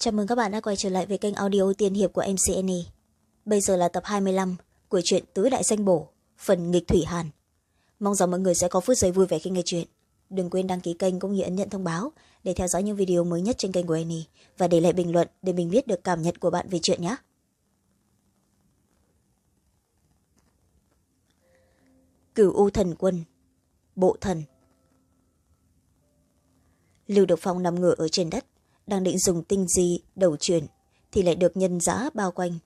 chào mừng các bạn đã quay trở lại với kênh audio tiên hiệp của mcne bây giờ là tập hai mươi năm của truyện tứ đại danh bổ, phần nghịch thủy hàn. Mong rằng mọi người sẽ có phút giây vui vẻ khi nghe chuyện. Đừng quên đăng ký kênh cũng như ấn nhận thông báo để theo dõi những video mới nhất trên kênh của annie và để lại bình luận để mình biết được cảm nhận của bạn về chuyện nhé. Cửu u thần quân, bộ thần. Lưu được phong nằm ngửa ở trên đất đang định dùng tinh di đầu truyền, thì lại được nhân giã bao quanh.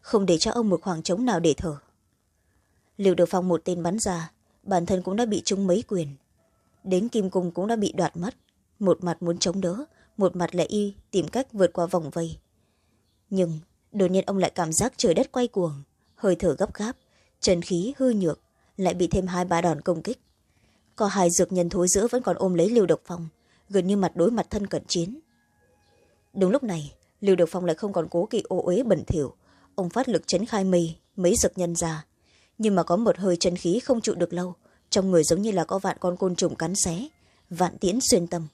Không để cho ông một khoảng trống nào để thở. Liệu được phong một tên bắn ra, bản thân cũng đã bị trúng mấy quyền. Đến kim cung cũng đã bị đoạt mất một mặt muốn chống đỡ, một mặt lại y tìm cách vượt qua vòng vây. Nhưng, đột nhiên ông lại cảm giác trời đất quay cuồng, hơi thở gấp gáp, chân khí hư nhược, lại bị thêm hai ba đòn công kích. Có hai dược nhân thối giữa vẫn còn ôm lấy liều độc phong, gần như mặt đối mặt thân cận chiến đúng lúc này, lưu độc phong lại không còn cố kỵ ô uế bẩn thỉu. Ông phát lực chấn khai mây, mấy giật nhân ra. Nhưng mà có một hơi chân khí không trụ được lâu, trong người giống như là có vạn con côn trùng cắn xé, vạn tiễn xuyên tâm.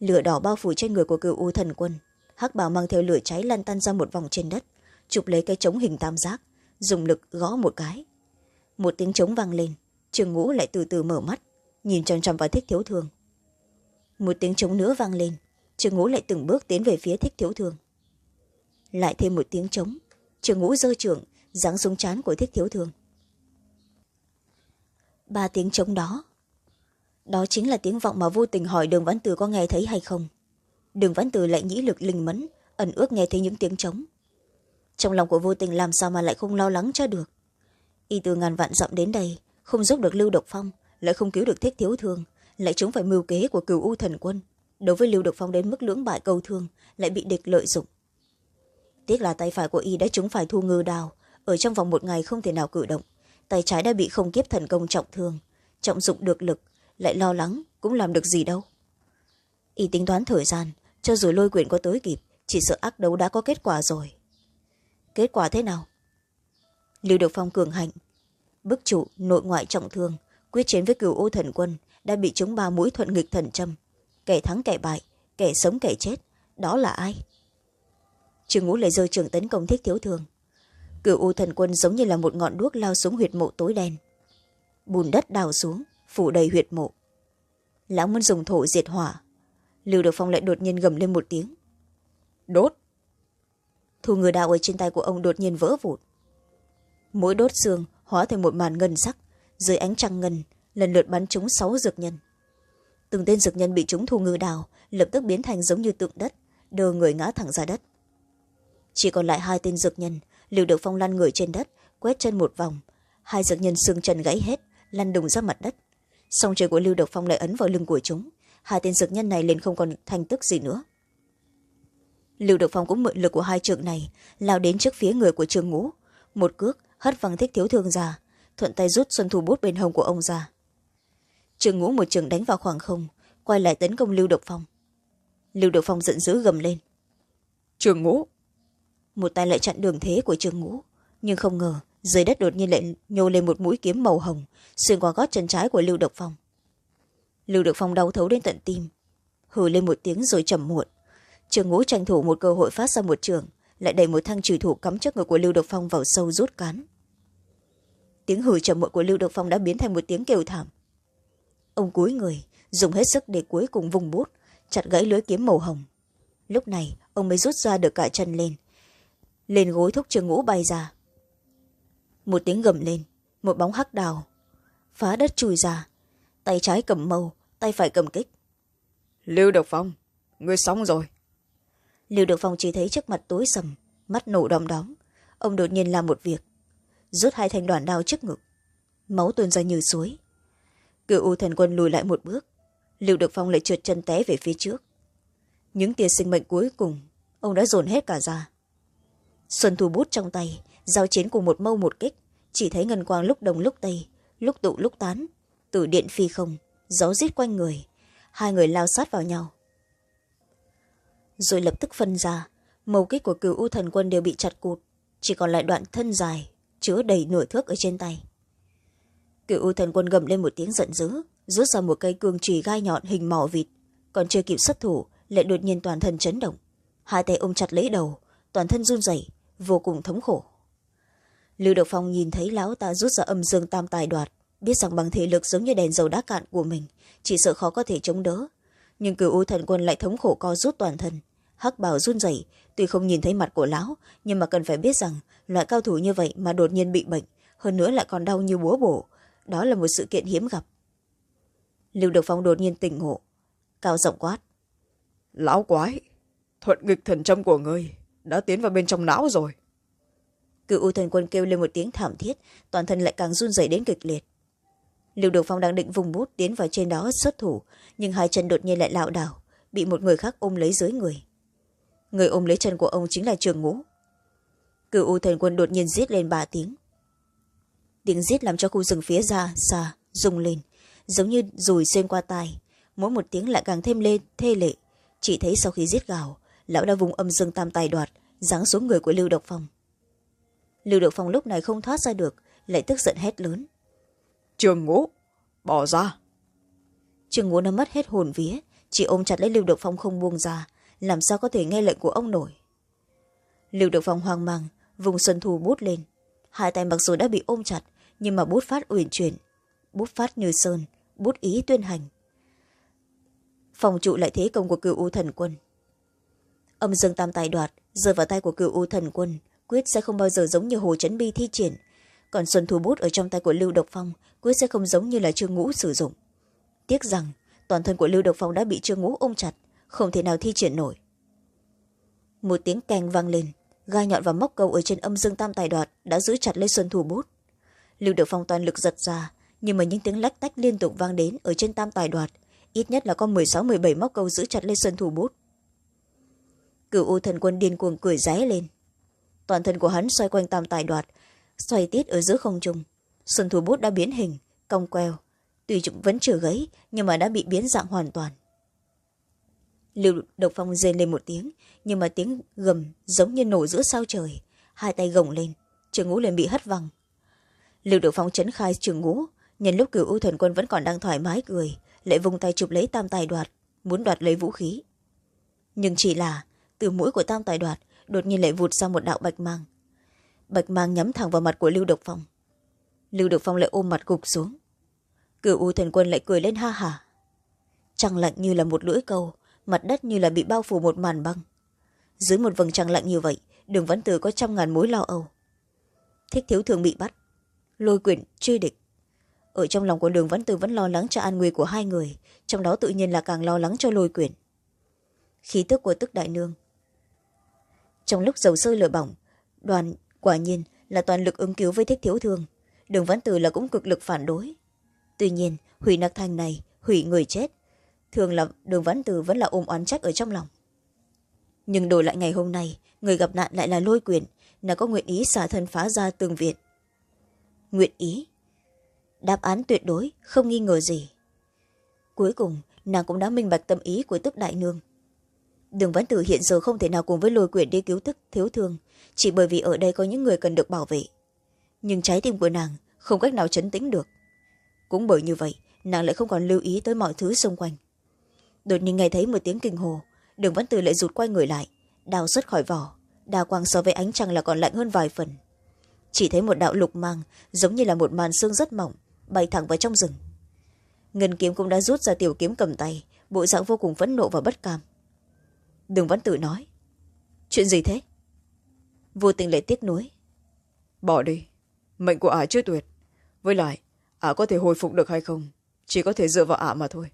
Lửa đỏ bao phủ trên người của cựu u thần quân. Hắc bảo mang theo lửa cháy lan tan ra một vòng trên đất, chụp lấy cái trống hình tam giác, dùng lực gõ một cái. Một tiếng trống vang lên, trường ngũ lại từ từ mở mắt, nhìn chằm chằm vào thích thiếu thương. Một tiếng trống nữa vang lên trường ngũ lại từng bước tiến về phía thích thiếu thường, lại thêm một tiếng trống trường ngũ giơ trưởng giáng xuống chán của thích thiếu thường. ba tiếng trống đó đó chính là tiếng vọng mà vô tình hỏi đường văn từ có nghe thấy hay không. Đường văn từ lại nhĩ lực linh mẫn ẩn ước nghe thấy những tiếng trống. Trong lòng của vô tình làm sao mà lại không lo lắng cho được? Y từ ngàn vạn dặm đến đây không giúp được lưu độc phong lại không cứu được thích thiếu thương lại chúng phải mưu kế của cửu u thần quân đối với lưu được phong đến mức lưỡng bại câu thương, lại bị địch lợi dụng. Tiếc là tay phải của y đã trúng phải thu ngư đào. Ở trong vòng một ngày không thể nào cử động. Tay trái đã bị không kiếp thần công trọng thương. Trọng dụng được lực, lại lo lắng, cũng làm được gì đâu. Y tính toán thời gian, cho dù lôi quyền có tới kịp, chỉ sợ ác đấu đã có kết quả rồi. Kết quả thế nào? Lưu được phong cường hạnh. Bức trụ nội ngoại trọng thương, quyết chiến với cửu ô thần quân, đã bị chúng ba mũi thuận nghịch thần châm kẻ thắng kẻ bại kẻ sống kẻ chết đó là ai? Trương ngũ lại rơi trường tấn công thích thiếu thường, cửu u thần quân giống như là một ngọn đuốc lao xuống huyệt mộ tối đen. Bùn đất đào xuống phủ đầy huyệt mộ. Lão muốn dùng thổ diệt hỏa. Lưu được phong lại đột nhiên gầm lên một tiếng. Đốt! Thu ngừa đạo ở trên tay của ông đột nhiên vỡ vụt mỗi đốt xương hóa thành một màn ngân sắc dưới ánh trăng ngân lần lượt bắn trúng sáu dược nhân từng tên dược nhân bị chúng thu ngư đào, lập tức biến thành giống như tượng đất đờ người ngã thẳng ra đất. Chỉ còn lại hai tên dược nhân liều được phong lăn người trên đất, quét chân một vòng. Hai dược nhân xương chân gãy hết, lăn đùng ra mặt đất. Song trời của lưu độc phong lại ấn vào lưng của chúng. Hai tên dược nhân này liền không còn thành tức gì nữa. Lưu độc phong cũng mượn lực của hai trường này, lao đến trước phía người của trường ngũ. Một cước, hất văng thích thiếu thương ra. Thuận tay rút xuân thu bút bên hông của ông ra trường ngũ một trường đánh vào khoảng không quay lại tấn công lưu độc phong. Lưu độc phong giận dữ gầm lên. Trường ngũ? Một tay lại chặn đường thế của trường ngũ nhưng không ngờ dưới đất đột nhiên lại nhô lên một mũi kiếm màu hồng xuyên qua gót chân trái của lưu độc phong. Lưu độc phong đau thấu đến tận tim hừ lên một tiếng rồi trầm muộn. Trường ngũ tranh thủ một cơ hội phát ra một trường lại đẩy một thăng trùy thủ cắm trước ngực của lưu độc phong vào sâu rút cán. Tiếng hừ trầm muộn của lưu độc phong đã biến thành một tiếng kêu thảm ông cúi người dùng hết sức để cuối cùng vùng bút chặt gãy lưới kiếm màu hồng. Lúc này ông mới rút ra được cả chân lên lên gối thúc trường ngũ bay ra. Một tiếng gầm lên một bóng hắc đào phá đất chui ra. Tay trái cầm mâu tay phải cầm kích. Lưu độc phong ngươi xong rồi. Lưu độc phong chỉ thấy trước mặt tối sầm mắt nổ đom đóm. Ông đột nhiên làm một việc rút hai thanh đoàn đao trước ngực. Máu tuôn ra như suối cựu u thần quân lùi lại một bước. Lưu được phong lại trượt chân té về phía trước. Những tia sinh mệnh cuối cùng, ông đã dồn hết cả ra. Xuân thu bút trong tay, giao chiến cùng một mâu một kích. Chỉ thấy ngân quang lúc đông lúc tây, lúc tụ lúc tán. Từ điện phi không, gió rít quanh người. Hai người lao sát vào nhau. Rồi lập tức phân ra. Màu kích của cửu u thần quân đều bị chặt cụt. Chỉ còn lại đoạn thân dài, chứa đầy nửa thước ở trên tay cựu u thần quân gầm lên một tiếng giận dữ, rút ra một cây cương trì gai nhọn hình mỏ vịt. Còn chưa kịp xuất thủ, lại đột nhiên toàn thân chấn động. Hai tay ôm chặt lấy đầu, toàn thân run rẩy, vô cùng thống khổ. Lưu độc phong nhìn thấy lão ta rút ra âm dương tam tài đoạt, biết rằng bằng thể lực giống như đèn dầu đá cạn của mình, chỉ sợ khó có thể chống đỡ. Nhưng cựu u thần quân lại thống khổ co rút toàn thân, hắc bảo run rẩy, tuy không nhìn thấy mặt của lão, nhưng mà cần phải biết rằng, loại cao thủ như vậy mà đột nhiên bị bệnh, hơn nữa lại còn đau như búa bổ đó là một sự kiện hiếm gặp. Lưu độc phong đột nhiên tỉnh ngộ cao giọng quát. Lão quái thuận nghịch thần châm của ngươi đã tiến vào bên trong não rồi. Cựu u thần quân kêu lên một tiếng thảm thiết toàn thân lại càng run rẩy đến kịch liệt. Lưu độc phong đang định vùng bút tiến vào trên đó xuất thủ nhưng hai chân đột nhiên lại lảo đảo bị một người khác ôm lấy dưới người. Người ôm lấy chân của ông chính là trường ngũ. Cựu u thần quân đột nhiên giết lên ba tiếng tiếng giết làm cho khu rừng phía ra xa rung lên. Giống như rùi xuyên qua tai. Mỗi một tiếng lại càng thêm lên thê lệ. Chỉ thấy sau khi giết gào lão đã vùng âm dương tam tài đoạt giáng xuống người của lưu độc phong. Lưu độc phong lúc này không thoát ra được lại tức giận hét lớn. Trường ngũ bỏ ra. Trường ngũ đã mất hết hồn vía chỉ ôm chặt lấy lưu độc phong không buông ra làm sao có thể nghe lệnh của ông nổi. Lưu độc phong hoang mang vùng xuân thu bút lên. Hai tay mặc dù đã bị ôm chặt nhưng mà bút phát uyển chuyển, bút phát như sơn, bút ý tuyên hành. Phòng trụ lại thế công của cựu u thần quân. Âm dương tam tài đoạt, rơi vào tay của cựu u thần quân, quyết sẽ không bao giờ giống như hồ trấn bi thi triển. Còn xuân thu bút ở trong tay của lưu độc phong, quyết sẽ không giống như là trương ngũ sử dụng. Tiếc rằng, toàn thân của lưu độc phong đã bị trương ngũ ôm chặt, không thể nào thi triển nổi. Một tiếng keng vang lên, gai nhọn và móc câu ở trên âm dương tam tài đoạt đã giữ chặt lấy xuân thu bút lưu được phong toàn lực giật ra, nhưng mà những tiếng lách tách liên tục vang đến ở trên tam tài đoạt, ít nhất là có m sáu m bảy móc câu giữ chặt lên sơn thủ bút. Cửu u thần quân điên cuồng cười ré lên. Toàn thân của hắn xoay quanh tam tài đoạt, xoay tiết ở giữa không trung. Sơn thủ bút đã biến hình, cong queo. Tuy chúng vẫn chưa gãy, nhưng mà đã bị biến dạng hoàn toàn. Lưu độc phong rên lên một tiếng, nhưng mà tiếng gầm giống như nổ giữa sao trời. Hai tay gồng lên, trường ngũ liền bị hất văng lưu được phong chấn khai trường ngũ, nhân lúc cửu u thần quân vẫn còn đang thoải mái cười, lại vùng tay chụp lấy tam tài đoạt, muốn đoạt lấy vũ khí. Nhưng chỉ là, từ mũi của tam tài đoạt, đột nhiên lại vụt ra một đạo bạch mang. Bạch mang nhắm thẳng vào mặt của lưu độc phong. Lưu độc phong lại ôm mặt gục xuống. Cửu u thần quân lại cười lên ha hả. Trăng lạnh như là một lưỡi câu, mặt đất như là bị bao phủ một màn băng. Dưới một vầng trăng lạnh như vậy, đường văn tử có trăm ngàn mối lo âu. Thích thiếu thường bị bắt lôi quyển truy địch. Ở trong lòng của đường văn tử vẫn lo lắng cho an nguy của hai người, trong đó tự nhiên là càng lo lắng cho lôi quyển. Khí tức của tức đại nương. Trong lúc dầu sôi lửa bỏng, đoàn quả nhiên là toàn lực ứng cứu với thích thiếu thương. Đường văn tử là cũng cực lực phản đối. Tuy nhiên, hủy nặc thành này, hủy người chết, thường là đường văn tử vẫn là ôm oán trách ở trong lòng. Nhưng đổi lại ngày hôm nay, người gặp nạn lại là lôi quyển là có nguyện ý xả thân phá ra tường viện nguyện ý. Đáp án tuyệt đối, không nghi ngờ gì. Cuối cùng, nàng cũng đã minh bạch tâm ý của tức đại nương. Đường văn tử hiện giờ không thể nào cùng với lôi quyển đi cứu tức thiếu thương, chỉ bởi vì ở đây có những người cần được bảo vệ. Nhưng trái tim của nàng không cách nào chấn tĩnh được. Cũng bởi như vậy, nàng lại không còn lưu ý tới mọi thứ xung quanh. Đột nhiên nghe thấy một tiếng kinh hồ, đường văn tử lại rụt quay người lại, đào xuất khỏi vỏ, đào quang so với ánh trăng là còn lạnh hơn vài phần chỉ thấy một đạo lục mang giống như là một màn xương rất mỏng bay thẳng vào trong rừng. Ngân kiếm cũng đã rút ra tiểu kiếm cầm tay bộ dạng vô cùng phẫn nộ và bất cam. Đường văn tử nói chuyện gì thế? Vô tình lại tiếc nuối bỏ đi mệnh của ả chưa tuyệt. Với lại ả có thể hồi phục được hay không chỉ có thể dựa vào ả mà thôi.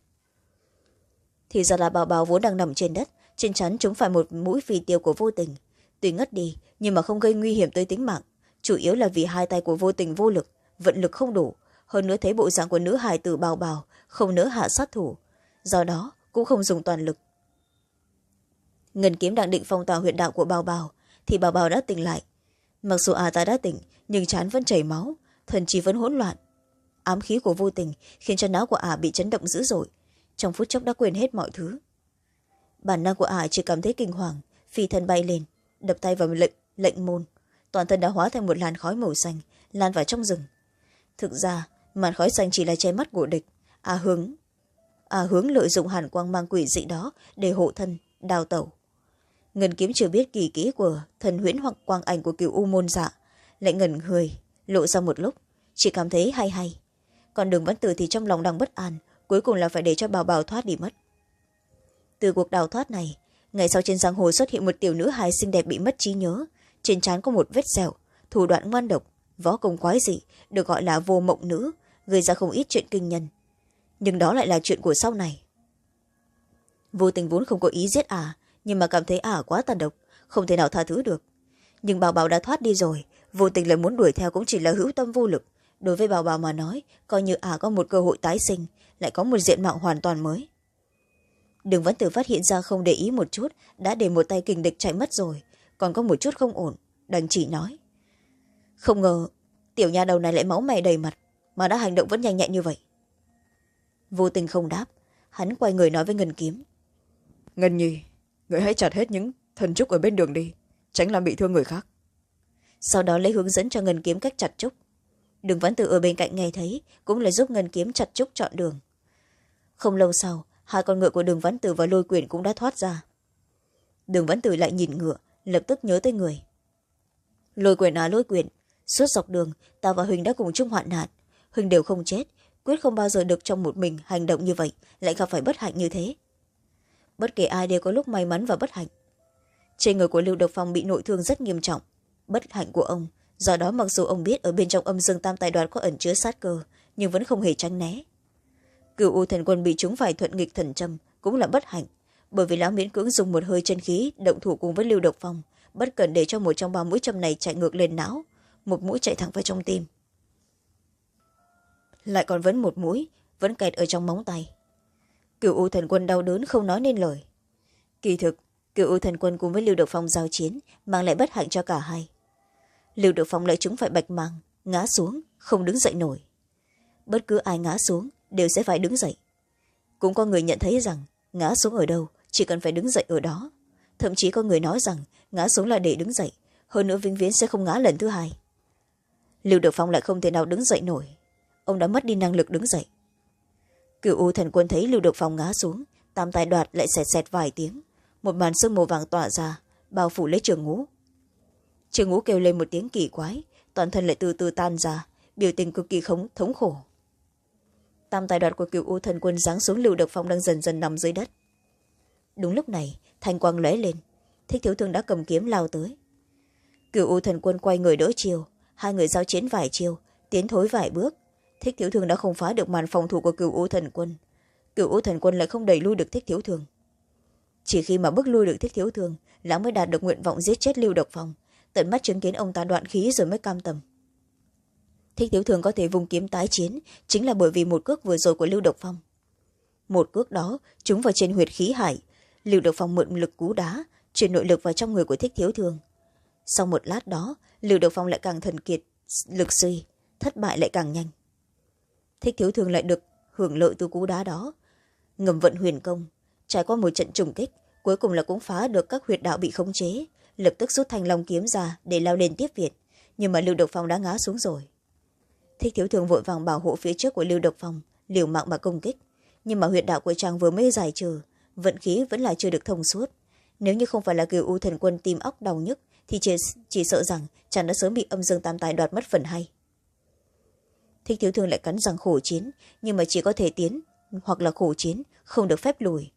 Thì ra là bảo bảo vốn đang nằm trên đất trên chắn chúng phải một mũi phi tiêu của vô tình. Tuy ngất đi nhưng mà không gây nguy hiểm tới tính mạng chủ yếu là vì hai tay của vô tình vô lực, vận lực không đủ. Hơn nữa thấy bộ dạng của nữ hài tử bào bào, không nỡ hạ sát thủ. Do đó, cũng không dùng toàn lực. Ngân kiếm đang định phong tỏa huyện đạo của bào bào, thì bào bào đã tỉnh lại. Mặc dù à ta đã tỉnh, nhưng chán vẫn chảy máu, thần trí vẫn hỗn loạn. Ám khí của vô tình khiến cho não của ả bị chấn động dữ dội. Trong phút chốc đã quên hết mọi thứ. Bản năng của ả chỉ cảm thấy kinh hoàng, phi thân bay lên, đập tay vào lệnh lệnh môn toàn thân đã hóa thành một làn khói màu xanh, lan vào trong rừng. Thực ra, màn khói xanh chỉ là che mắt của địch à hướng à hướng lợi dụng hàn quang mang quỷ dị đó để hộ thân, đào tẩu. Ngân kiếm chưa biết kỳ kỹ của thần huyễn hoặc quang ảnh của cựu u môn dạ lại ngẩn người, lộ ra một lúc, chỉ cảm thấy hay hay. Còn đường vẫn từ thì trong lòng đang bất an, cuối cùng là phải để cho bảo bảo thoát đi mất. Từ cuộc đào thoát này, ngày sau trên giang hồ xuất hiện một tiểu nữ hài xinh đẹp bị mất trí nhớ trên trán có một vết sẹo, thủ đoạn ngoan độc, võ công quái dị, được gọi là vô mộng nữ, gây ra không ít chuyện kinh nhân. Nhưng đó lại là chuyện của sau này. Vô tình vốn không có ý giết ả, nhưng mà cảm thấy ả quá tàn độc, không thể nào tha thứ được. Nhưng bảo bảo đã thoát đi rồi, vô tình lại muốn đuổi theo cũng chỉ là hữu tâm vô lực. Đối với bảo bảo mà nói, coi như ả có một cơ hội tái sinh, lại có một diện mạo hoàn toàn mới. Đường vẫn tử phát hiện ra không để ý một chút, đã để một tay kình địch chạy mất rồi còn có một chút không ổn đành chỉ nói. Không ngờ tiểu nhà đầu này lại máu mày đầy mặt mà đã hành động vẫn nhanh nhẹn như vậy. Vô tình không đáp hắn quay người nói với ngân kiếm. Ngân nhi người hãy chặt hết những thần trúc ở bên đường đi tránh làm bị thương người khác. Sau đó lấy hướng dẫn cho ngân kiếm cách chặt trúc. Đường văn tử ở bên cạnh nghe thấy cũng là giúp ngân kiếm chặt trúc chọn đường. Không lâu sau hai con ngựa của đường văn tử và lôi quyền cũng đã thoát ra. Đường văn tử lại nhìn ngựa lập tức nhớ tới người. Lôi quyền à lôi quyền. Suốt dọc đường, ta và huỳnh đã cùng chung hoạn nạn. Huỳnh đều không chết, quyết không bao giờ được trong một mình hành động như vậy, lại gặp phải bất hạnh như thế. Bất kể ai đều có lúc may mắn và bất hạnh. Trên người của lưu độc phong bị nội thương rất nghiêm trọng. Bất hạnh của ông, do đó mặc dù ông biết ở bên trong âm dương tam tài đoạt có ẩn chứa sát cơ, nhưng vẫn không hề tránh né. Cựu u thần quân bị chúng phải thuận nghịch thần châm cũng là bất hạnh bởi vì lão miễn cưỡng dùng một hơi chân khí, động thủ cùng với lưu độc phong, bất cần để cho một trong ba mũi châm này chạy ngược lên não, một mũi chạy thẳng vào trong tim. Lại còn vẫn một mũi, vẫn kẹt ở trong móng tay. Cựu u thần quân đau đớn không nói nên lời. Kỳ thực cựu u thần quân cùng với lưu độc phong giao chiến, mang lại bất hạnh cho cả hai. Lưu độc phong lại chúng phải bạch mang, ngã xuống, không đứng dậy nổi. Bất cứ ai ngã xuống, đều sẽ phải đứng dậy. Cũng có người nhận thấy rằng, ngã xuống ở đâu chỉ cần phải đứng dậy ở đó. Thậm chí có người nói rằng ngã xuống là để đứng dậy, hơn nữa vĩnh viễn sẽ không ngã lần thứ hai. Lưu được phong lại không thể nào đứng dậy nổi. Ông đã mất đi năng lực đứng dậy. Cựu u thần quân thấy lưu được phong ngã xuống, tam tài đoạt lại xẹt xẹt vài tiếng. Một màn sương màu vàng tỏa ra, bao phủ lấy trường ngũ. Trường ngũ kêu lên một tiếng kỳ quái, toàn thân lại từ từ tan ra, biểu tình cực kỳ khống, thống khổ. Tam tài đoạt của cựu u thần quân giáng xuống lưu được phong đang dần dần nằm dưới đất đúng lúc này, thanh quang lóe lên. Thích thiếu thương đã cầm kiếm lao tới. Cựu u thần quân quay người đỡ chiều. Hai người giao chiến vài chiều, tiến thối vài bước. Thích thiếu thương đã không phá được màn phòng thủ của cựu u thần quân. Cựu u thần quân lại không đẩy lui được thích thiếu thương. Chỉ khi mà bước lui được thích thiếu thương, lão mới đạt được nguyện vọng giết chết lưu độc phong. Tận mắt chứng kiến ông ta đoạn khí rồi mới cam tâm. Thích thiếu thương có thể vùng kiếm tái chiến, chính là bởi vì một cước vừa rồi của lưu độc phong. Một cước đó chúng vào trên huyệt khí hải lưu độc phong mượn lực cú đá, chuyển nội lực vào trong người của thích thiếu thường. sau một lát đó, lưu độc phong lại càng thần kiệt, lực suy, thất bại lại càng nhanh. Thích thiếu thường lại được hưởng lợi từ cú đá đó. Ngầm vận huyền công, trải qua một trận trùng kích, cuối cùng là cũng phá được các huyệt đạo bị khống chế, lập tức rút thanh long kiếm ra để lao lên tiếp viện, nhưng mà lưu độc phong đã ngã xuống rồi. Thích thiếu thường vội vàng bảo hộ phía trước của lưu độc phong, liều mạng mà công kích, nhưng mà huyệt đạo của chàng vừa mới giải trừ vận khí vẫn là chưa được thông suốt. Nếu như không phải là kiều u thần quân tim óc đau nhức thì chỉ, chỉ sợ rằng chàng đã sớm bị âm dương tam tài đoạt mất phần hay thích thiếu thương lại cắn rằng khổ chiến nhưng mà chỉ có thể tiến hoặc là khổ chiến không được phép lùi.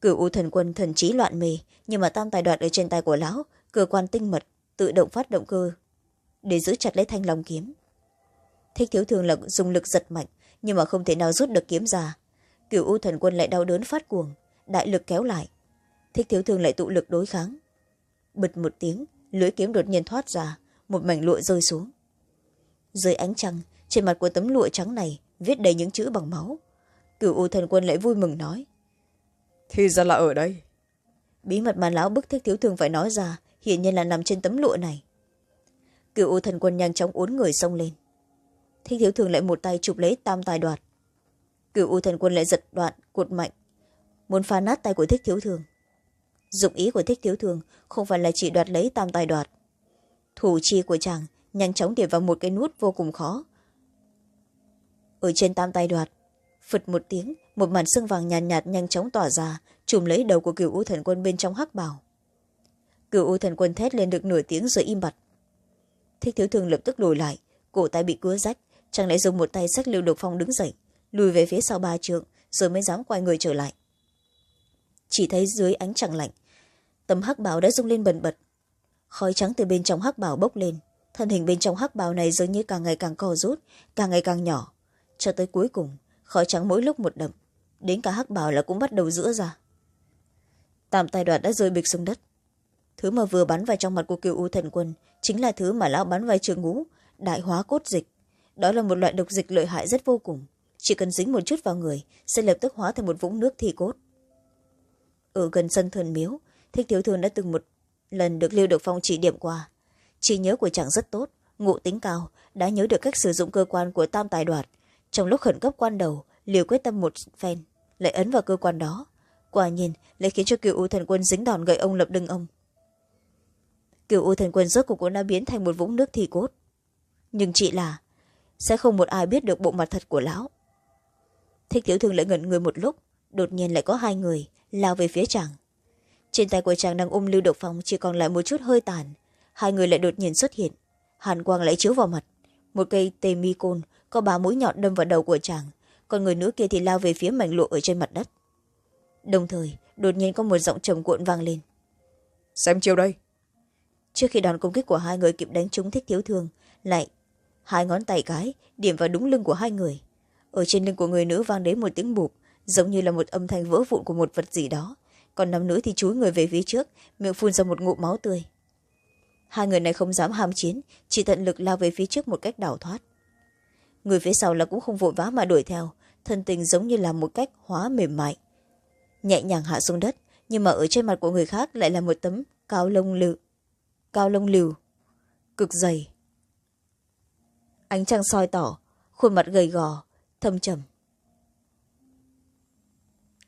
Cửu u thần quân thần trí loạn mê nhưng mà tam tài đoạt ở trên tay của lão cơ quan tinh mật tự động phát động cơ để giữ chặt lấy thanh long kiếm. Thích thiếu thương là dùng lực giật mạnh nhưng mà không thể nào rút được kiếm ra. Cửu u thần quân lại đau đớn phát cuồng đại lực kéo lại. Thích thiếu thường lại tụ lực đối kháng. Bật một tiếng lưỡi kiếm đột nhiên thoát ra một mảnh lụa rơi xuống. Dưới ánh trăng trên mặt của tấm lụa trắng này viết đầy những chữ bằng máu. Cửu u thần quân lại vui mừng nói thì ra là ở đây. Bí mật mà lão bức thích thiếu thường phải nói ra hiển nhiên là nằm trên tấm lụa này. Cựu u thần quân nhanh chóng uốn người xông lên. Thích thiếu thường lại một tay chụp lấy tam tài đoạt. Cựu u thần quân lại giật đoạn cột mạnh muốn phá nát tay của thích thiếu thường. Dụng ý của thích thiếu thường không phải là chỉ đoạt lấy tam tài đoạt. Thủ chi của chàng nhanh chóng điểm vào một cái nút vô cùng khó. Ở trên tam tài đoạt phật một tiếng một màn xương vàng nhàn nhạt, nhạt nhanh chóng tỏa ra chùm lấy đầu của cựu u thần quân bên trong hắc bảo. Cựu u thần quân thét lên được nửa tiếng rồi im bặt. Thích thiếu thường lập tức lùi lại cổ tay bị cứa rách chàng lại dùng một tay sách lưu độc phong đứng dậy lùi về phía sau ba trượng rồi mới dám quay người trở lại chỉ thấy dưới ánh trăng lạnh. Tấm hắc bảo đã rung lên bần bật. Khói trắng từ bên trong hắc bảo bốc lên. Thân hình bên trong hắc bảo này dường như càng ngày càng co rút, càng ngày càng nhỏ. Cho tới cuối cùng, khói trắng mỗi lúc một đậm. Đến cả hắc bảo là cũng bắt đầu giữa ra. Tam tài đoạt đã rơi bịch xuống đất. Thứ mà vừa bắn vào trong mặt của kiều u thần quân chính là thứ mà lão bắn vào trường ngũ, đại hóa cốt dịch. Đó là một loại độc dịch lợi hại rất vô cùng. Chỉ cần dính một chút vào người, sẽ lập tức hóa thành một vũng nước thi cốt ở gần sân thần miếu, thích thiếu thương đã từng một lần được lưu được phong chỉ điểm qua. Trí nhớ của chàng rất tốt, ngộ tính cao, đã nhớ được cách sử dụng cơ quan của tam tài đoạt. Trong lúc khẩn cấp quan đầu liều quyết tâm một phen, lại ấn vào cơ quan đó. Quả nhiên, lại khiến cho cựu u thần quân dính đòn gậy ông lập đưng ông. Cựu u thần quân rốt cuộc cũng đã biến thành một vũng nước thì cốt. Nhưng chỉ là, sẽ không một ai biết được bộ mặt thật của lão. Thích tiểu thương lại ngẩn người một lúc đột nhiên lại có hai người lao về phía chàng. Trên tay của chàng đang ôm lưu độc phong chỉ còn lại một chút hơi tàn. Hai người lại đột nhiên xuất hiện. Hàn quang lại chiếu vào mặt. Một cây tê mi côn có ba mũi nhọn đâm vào đầu của chàng còn người nữ kia thì lao về phía mảnh lụa ở trên mặt đất. Đồng thời đột nhiên có một giọng trầm cuộn vang lên. Xem chiêu đây. Trước khi đòn công kích của hai người kịp đánh trúng thích thiếu thương lại hai ngón tay cái điểm vào đúng lưng của hai người. Ở trên lưng của người nữ vang đến một tiếng bụp giống như là một âm thanh vỡ vụn của một vật gì đó. Còn nam nữ thì chúi người về phía trước, miệng phun ra một ngụm máu tươi. Hai người này không dám ham chiến, chỉ tận lực lao về phía trước một cách đảo thoát. Người phía sau là cũng không vội vã mà đuổi theo, thân tình giống như là một cách hóa mềm mại. Nhẹ nhàng hạ xuống đất, nhưng mà ở trên mặt của người khác lại là một tấm cao lông lự cao lông liều cực dày. Ánh trăng soi tỏ, khuôn mặt gầy gò, thâm trầm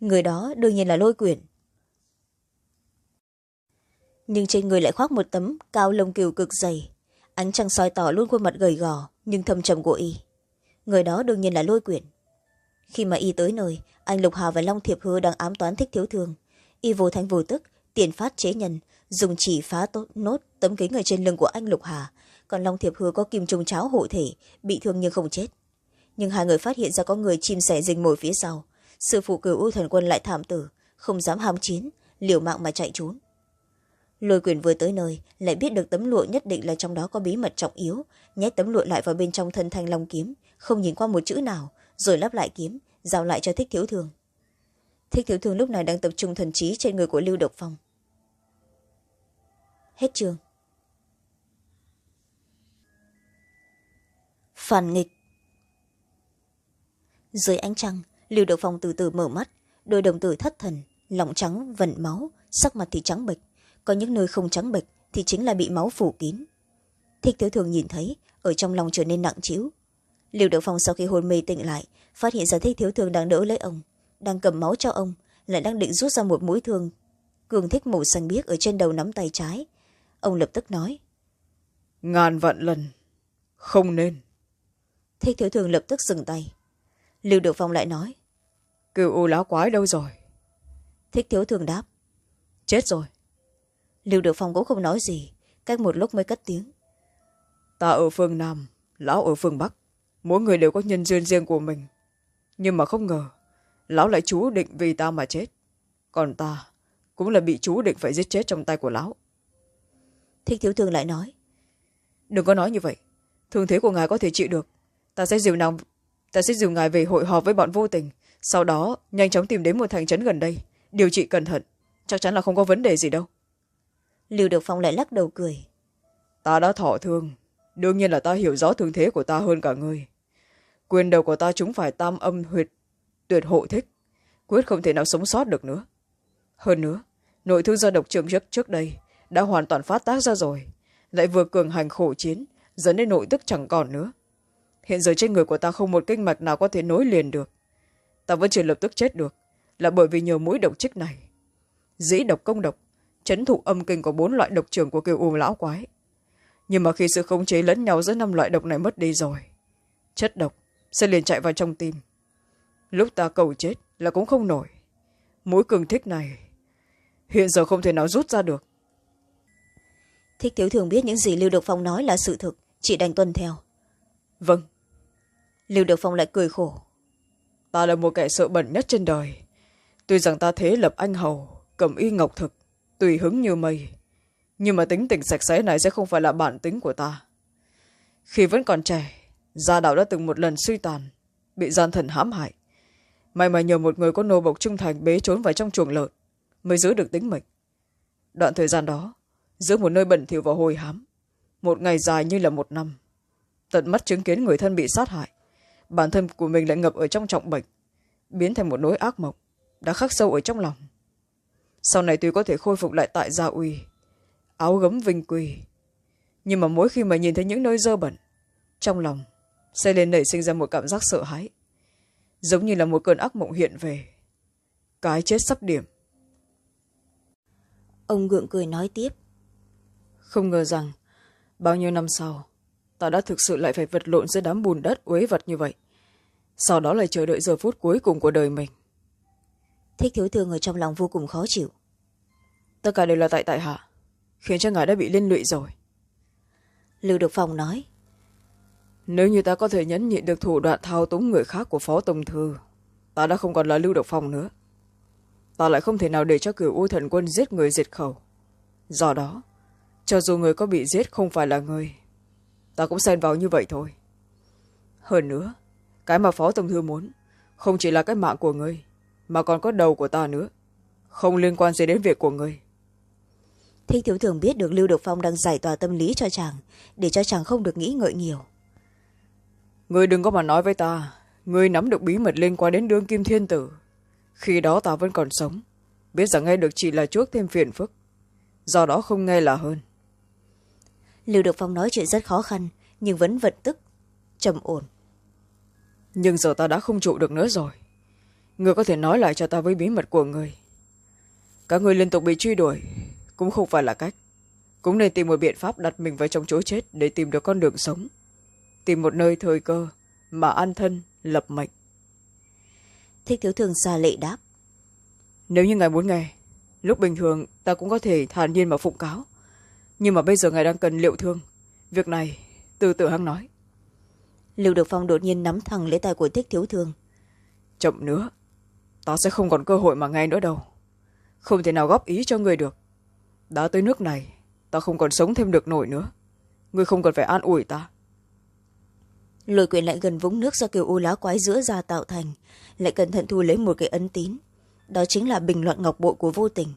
người đó đương nhiên là lôi quyển. Nhưng trên người lại khoác một tấm cao lông kiều cực dày. Ánh trăng soi tỏ luôn khuôn mặt gầy gò nhưng thâm trầm của y. Người đó đương nhiên là lôi quyển. Khi mà y tới nơi anh lục hà và long thiệp hứa đang ám toán thích thiếu thương. Y vô thanh vô tức tiền phát chế nhân dùng chỉ phá tốt, nốt tấm kính ở trên lưng của anh lục hà. Còn long thiệp hứa có kim trùng cháo hộ thể bị thương nhưng không chết. Nhưng hai người phát hiện ra có người chim sẻ rình mồi phía sau sư phụ cửu u thần quân lại thảm tử, không dám ham chiến, liều mạng mà chạy trốn. Lôi quyền vừa tới nơi, lại biết được tấm lụa nhất định là trong đó có bí mật trọng yếu, nhét tấm lụa lại vào bên trong thân thanh long kiếm, không nhìn qua một chữ nào, rồi lắp lại kiếm, giao lại cho thích thiếu thường. Thích thiếu thường lúc này đang tập trung thần trí trên người của lưu độc phong. Hết trường phản nghịch. Dưới ánh trăng lưu độc phong từ từ mở mắt đôi đồng tử thất thần lòng trắng vẩn máu sắc mặt thì trắng bệch. Có những nơi không trắng bệch thì chính là bị máu phủ kín. Thích thiếu thường nhìn thấy ở trong lòng trở nên nặng trĩu. Lưu độc phong sau khi hôn mê tỉnh lại phát hiện ra thích thiếu thường đang đỡ lấy ông đang cầm máu cho ông lại đang định rút ra một mũi thương. Cường thích màu xanh biếc ở trên đầu nắm tay trái. Ông lập tức nói ngàn vạn lần không nên. Thích thiếu thường lập tức dừng tay lưu được phong lại nói. Cựu u lão quái đâu rồi? Thích thiếu thường đáp. Chết rồi. Lưu được phong cũng không nói gì cách một lúc mới cất tiếng. Ta ở phương nam lão ở phương bắc. Mỗi người đều có nhân duyên riêng của mình. Nhưng mà không ngờ lão lại chú định vì ta mà chết. Còn ta cũng là bị chú định phải giết chết trong tay của lão. Thích thiếu thường lại nói. Đừng có nói như vậy. Thương thế của ngài có thể chịu được. Ta sẽ dìu nàng ta sẽ dìu ngài về hội họp với bọn vô tình. Sau đó nhanh chóng tìm đến một thành trấn gần đây. Điều trị cẩn thận. Chắc chắn là không có vấn đề gì đâu. Lưu được phong lại lắc đầu cười. Ta đã thọ thương. Đương nhiên là ta hiểu rõ thương thế của ta hơn cả ngươi quyền đầu của ta chúng phải tam âm huyệt tuyệt hộ thích. Quyết không thể nào sống sót được nữa. Hơn nữa nội thương do độc trường trước trước đây đã hoàn toàn phát tác ra rồi. Lại vừa cường hành khổ chiến dẫn đến nội tức chẳng còn nữa hiện giờ trên người của ta không một kinh mạch nào có thể nối liền được. Ta vẫn chưa lập tức chết được là bởi vì nhờ mũi độc trích này. Dĩ độc công độc chấn thụ âm kinh của bốn loại độc trường của kiều u lão quái. Nhưng mà khi sự khống chế lẫn nhau giữa năm loại độc này mất đi rồi chất độc sẽ liền chạy vào trong tim. Lúc ta cầu chết là cũng không nổi. Mũi cường thích này hiện giờ không thể nào rút ra được. Thích thiếu thường biết những gì lưu được phong nói là sự thực chị đành tuân theo. Vâng lưu được phong lại cười khổ. Ta là một kẻ sợ bẩn nhất trên đời. Tuy rằng ta thế lập anh hầu, cầm y ngọc thực, tùy hứng như mây, nhưng mà tính tình sạch sẽ này sẽ không phải là bản tính của ta. Khi vẫn còn trẻ, gia đạo đã từng một lần suy tàn, bị gian thần hãm hại. May mà nhờ một người có nô bộc trung thành bế trốn vào trong chuồng lợn, mới giữ được tính mệnh. Đoạn thời gian đó, giữa một nơi bẩn thỉu và hồi hám, một ngày dài như là một năm, tận mắt chứng kiến người thân bị sát hại bản thân của mình lại ngập ở trong trọng bệnh biến thành một nỗi ác mộng đã khắc sâu ở trong lòng. Sau này tuy có thể khôi phục lại tại gia uy áo gấm vinh quỳ nhưng mà mỗi khi mà nhìn thấy những nơi dơ bẩn trong lòng sẽ lên nảy sinh ra một cảm giác sợ hãi giống như là một cơn ác mộng hiện về. Cái chết sắp điểm. Ông gượng cười nói tiếp. Không ngờ rằng bao nhiêu năm sau ta đã thực sự lại phải vật lộn giữa đám bùn đất uế vật như vậy. Sau đó lại chờ đợi giờ phút cuối cùng của đời mình. Thích thiếu thương ở trong lòng vô cùng khó chịu. Tất cả đều là tại tại hạ khiến cho ngài đã bị liên lụy rồi. Lưu được phòng nói nếu như ta có thể nhẫn nhịn được thủ đoạn thao túng người khác của phó tổng thư ta đã không còn là lưu độc phong nữa. Ta lại không thể nào để cho cửu u thần quân giết người diệt khẩu. Do đó cho dù người có bị giết không phải là người ta cũng xen vào như vậy thôi. Hơn nữa cái mà phó tổng thư muốn không chỉ là cái mạng của ngươi mà còn có đầu của ta nữa không liên quan gì đến việc của ngươi. Thích thiếu thường biết được lưu độc phong đang giải tỏa tâm lý cho chàng để cho chàng không được nghĩ ngợi nhiều. Ngươi đừng có mà nói với ta ngươi nắm được bí mật liên quan đến đương kim thiên tử. Khi đó ta vẫn còn sống biết rằng nghe được chỉ là chuốc thêm phiền phức do đó không nghe là hơn lưu được phong nói chuyện rất khó khăn nhưng vẫn vận tức trầm ổn. Nhưng giờ ta đã không trụ được nữa rồi. Người có thể nói lại cho ta với bí mật của người các người liên tục bị truy đuổi cũng không phải là cách. Cũng nên tìm một biện pháp đặt mình vào trong chỗ chết để tìm được con đường sống. Tìm một nơi thời cơ mà an thân lập mệnh. Thích thiếu thường xa lệ đáp. Nếu như ngài muốn nghe lúc bình thường ta cũng có thể thản nhiên mà phụng cáo nhưng mà bây giờ ngài đang cần liệu thương. Việc này từ từ hăng nói. Lưu được phong đột nhiên nắm thẳng lấy tay của thích thiếu thương. Chậm nữa ta sẽ không còn cơ hội mà nghe nữa đâu. Không thể nào góp ý cho người được. Đã tới nước này ta không còn sống thêm được nổi nữa. Người không cần phải an ủi ta. Lôi quyền lại gần vũng nước do kiều u lá quái giữa ra tạo thành lại cẩn thận thu lấy một cái ấn tín. Đó chính là bình luận ngọc bội của vô tình.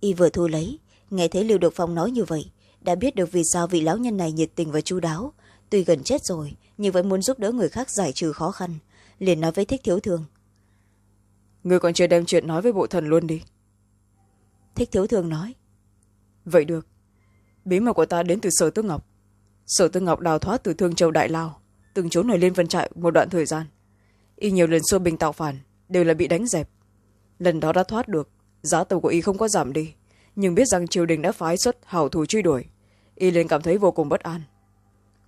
Y vừa thu lấy nghe thấy lưu được phong nói như vậy đã biết được vì sao vị lão nhân này nhiệt tình và chu đáo. Tuy gần chết rồi nhưng vẫn muốn giúp đỡ người khác giải trừ khó khăn. Liền nói với thích thiếu thường. Người còn chưa đem chuyện nói với bộ thần luôn đi. Thích thiếu thường nói. Vậy được. Bí mật của ta đến từ sở tước ngọc. Sở tước ngọc đào thoát từ thương châu đại lao từng trốn ở liên vân trại một đoạn thời gian. Y nhiều lần xua binh tạo phản đều là bị đánh dẹp. Lần đó đã thoát được giá tàu của y không có giảm đi nhưng biết rằng triều đình đã phái xuất hảo thủ truy đuổi. Y liền cảm thấy vô cùng bất an.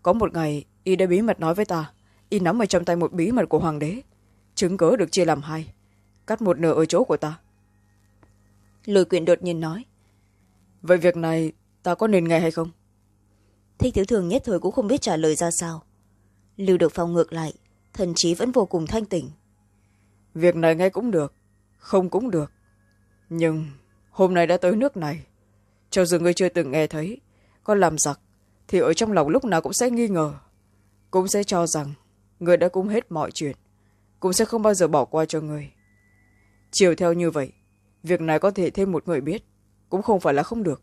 Có một ngày y đã bí mật nói với ta y nắm ở trong tay một bí mật của hoàng đế chứng cớ được chia làm hai cắt một nửa ở chỗ của ta. Lôi quyện đột nhiên nói vậy việc này ta có nên nghe hay không? Thích thiếu thường nhất thời cũng không biết trả lời ra sao. Lưu được phong ngược lại thần trí vẫn vô cùng thanh tỉnh việc này nghe cũng được không cũng được. Nhưng hôm nay đã tới nước này. Cho dù ngươi chưa từng nghe thấy có làm giặc thì ở trong lòng lúc nào cũng sẽ nghi ngờ cũng sẽ cho rằng người đã cũng hết mọi chuyện cũng sẽ không bao giờ bỏ qua cho người. Chiều theo như vậy việc này có thể thêm một người biết cũng không phải là không được.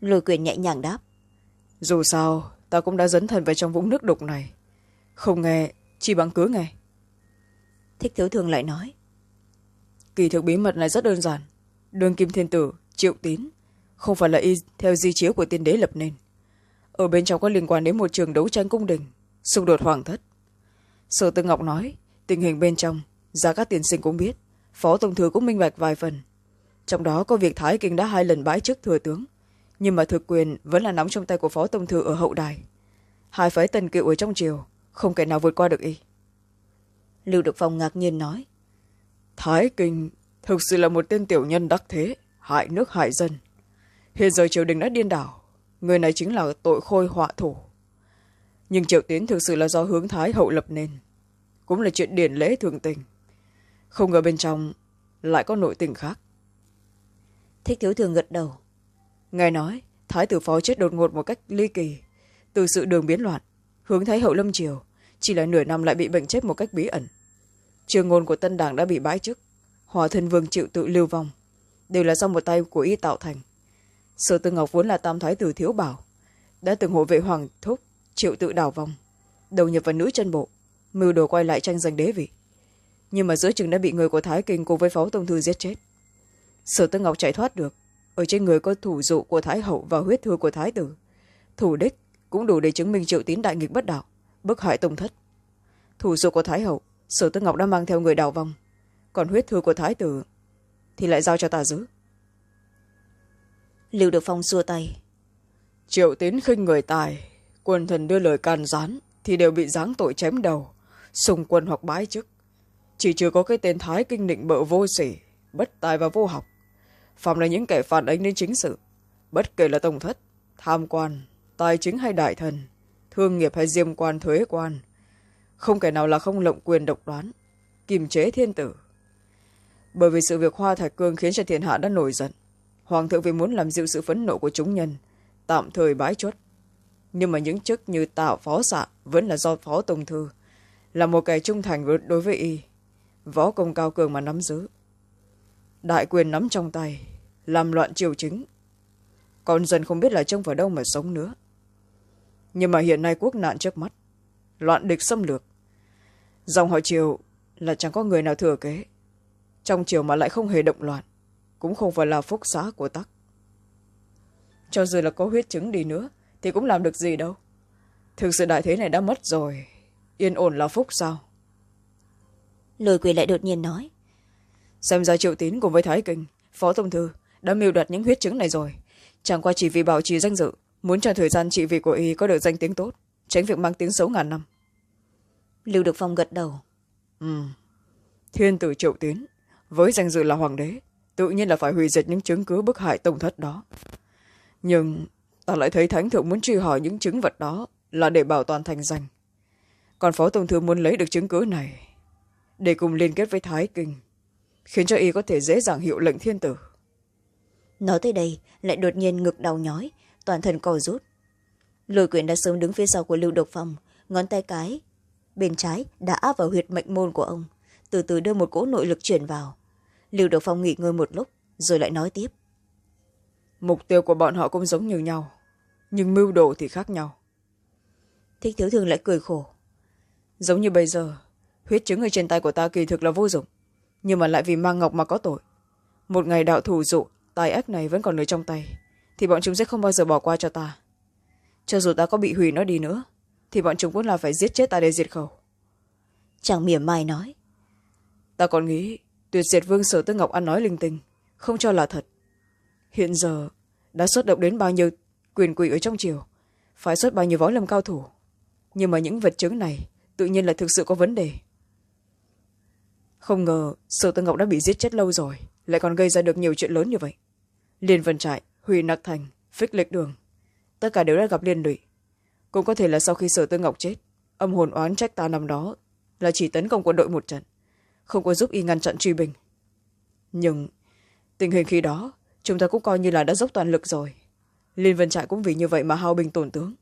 Lôi quyền nhẹ nhàng đáp. Dù sao ta cũng đã dấn thân vào trong vũng nước đục này. Không nghe chỉ bằng cứ nghe. Thích thiếu thường lại nói. Kỳ thực bí mật này rất đơn giản đương kim thiên tử triệu tín. Không phải là y theo di chiếu của tiên đế lập nên. Ở bên trong có liên quan đến một trường đấu tranh cung đình xung đột hoàng thất. Sở tư ngọc nói tình hình bên trong giá các tiền sinh cũng biết phó tổng thừa cũng minh bạch vài phần. Trong đó có việc thái kinh đã hai lần bãi chức thừa tướng nhưng mà thực quyền vẫn là nắm trong tay của phó tổng thừa ở hậu đài. Hai phái tần cựu ở trong triều không kẻ nào vượt qua được y. Lưu được phong ngạc nhiên nói thái kinh thực sự là một tên tiểu nhân đắc thế hại nước hại dân. Hiện giờ triều đình đã điên đảo người này chính là tội khôi họa thủ. Nhưng triệu tiến thực sự là do hướng thái hậu lập nên cũng là chuyện điển lễ thường tình. Không ngờ bên trong lại có nội tình khác. Thích thiếu thường gật đầu. Ngài nói thái tử phó chết đột ngột một cách ly kỳ. Từ sự đường biến loạn hướng thái hậu lâm triều chỉ là nửa năm lại bị bệnh chết một cách bí ẩn. Trường ngôn của tân đảng đã bị bãi chức hòa thân vương chịu tự lưu vong. Đều là do một tay của y tạo thành. Sở tư ngọc vốn là tam thái tử thiếu bảo, đã từng hộ vệ hoàng thúc, chịu tự đảo vong. Đầu nhập vào nữ chân bộ, mưu đồ quay lại tranh giành đế vị. Nhưng mà giữa chừng đã bị người của thái kinh cùng với phó tông thư giết chết. Sở tư ngọc chạy thoát được, ở trên người có thủ dụ của thái hậu và huyết thư của thái tử. Thủ đích cũng đủ để chứng minh triệu tín đại nghịch bất đạo, bức hại tông thất. Thủ dụ của thái hậu, sở tư ngọc đã mang theo người đào vong còn huyết thư của thái tử thì lại giao cho ta giữ. Lưu được phong xua tay. Triệu tín khinh người tài quân thần đưa lời can gián thì đều bị giáng tội chém đầu xung quân hoặc bái chức. Chỉ chưa có cái tên thái kinh định bợ vô sỉ bất tài và vô học. Phạm là những kẻ phản ánh đến chính sự bất kể là tổng thất tham quan tài chính hay đại thần thương nghiệp hay diêm quan thuế quan không kẻ nào là không lộng quyền độc đoán kiềm chế thiên tử bởi vì sự việc hoa thạch cương khiến cho thiên hạ đã nổi giận. Hoàng thượng vì muốn làm dịu sự phẫn nộ của chúng nhân, tạm thời bãi chốt. Nhưng mà những chức như tạo phó xạ vẫn là do phó tổng thư, là một kẻ trung thành đối với y. Võ công cao cường mà nắm giữ. Đại quyền nắm trong tay, làm loạn triều chính. Con dân không biết là trông vào đâu mà sống nữa. Nhưng mà hiện nay quốc nạn trước mắt, loạn địch xâm lược. Dòng họ triều là chẳng có người nào thừa kế trong triều mà lại không hề động loạn cũng không phải là phúc xá của tắc. Cho dù là có huyết chứng đi nữa thì cũng làm được gì đâu. Thực sự đại thế này đã mất rồi yên ổn là phúc sao? Lôi quỳ lại đột nhiên nói. Xem ra triệu tín cùng với thái kinh phó tổng thư đã mưu đoạt những huyết chứng này rồi. Chẳng qua chỉ vì bảo trì danh dự muốn cho thời gian trị vị của y có được danh tiếng tốt tránh việc mang tiếng xấu ngàn năm. Lưu được phong gật đầu. Ừ. thiên tử triệu tín với danh dự là hoàng đế, tự nhiên là phải hủy diệt những chứng cứ bức hại tông thất đó. Nhưng ta lại thấy thánh thượng muốn truy hỏi những chứng vật đó là để bảo toàn thành danh. Còn phó tổng thư muốn lấy được chứng cứ này để cùng liên kết với thái kinh, khiến cho y có thể dễ dàng hiệu lệnh thiên tử. Nói tới đây, lại đột nhiên ngực đau nhói, toàn thân co rút. Lôi quyển đã sớm đứng phía sau của lưu độc phong, ngón tay cái, bên trái đã áp vào huyệt mệnh môn của ông từ từ đưa một cỗ nội lực chuyển vào. Lưu độc phong nghỉ ngơi một lúc rồi lại nói tiếp. Mục tiêu của bọn họ cũng giống như nhau nhưng mưu đồ thì khác nhau. Thích thiếu thường lại cười khổ. Giống như bây giờ huyết chứng ở trên tay của ta kỳ thực là vô dụng nhưng mà lại vì mang ngọc mà có tội. Một ngày đạo thủ dụ tài ác này vẫn còn ở trong tay thì bọn chúng sẽ không bao giờ bỏ qua cho ta. Cho dù ta có bị hủy nó đi nữa thì bọn chúng cũng là phải giết chết ta để diệt khẩu. Chàng mỉa mai nói ta còn nghĩ tuyệt diệt vương sở tư ngọc ăn nói linh tinh, không cho là thật. Hiện giờ, đã xuất động đến bao nhiêu quyền quỷ ở trong triều, phải xuất bao nhiêu võ lâm cao thủ. Nhưng mà những vật chứng này tự nhiên là thực sự có vấn đề. Không ngờ sở tư ngọc đã bị giết chết lâu rồi, lại còn gây ra được nhiều chuyện lớn như vậy. Liên vân trại hủy nặc thành, phích lệch đường, tất cả đều đã gặp liên lụy. Cũng có thể là sau khi sở tư ngọc chết, âm hồn oán trách ta năm đó là chỉ tấn công quân đội một trận không có giúp y ngăn chặn truy bình. Nhưng tình hình khi đó chúng ta cũng coi như là đã dốc toàn lực rồi. Liên vân trại cũng vì như vậy mà hao bình tổn tướng.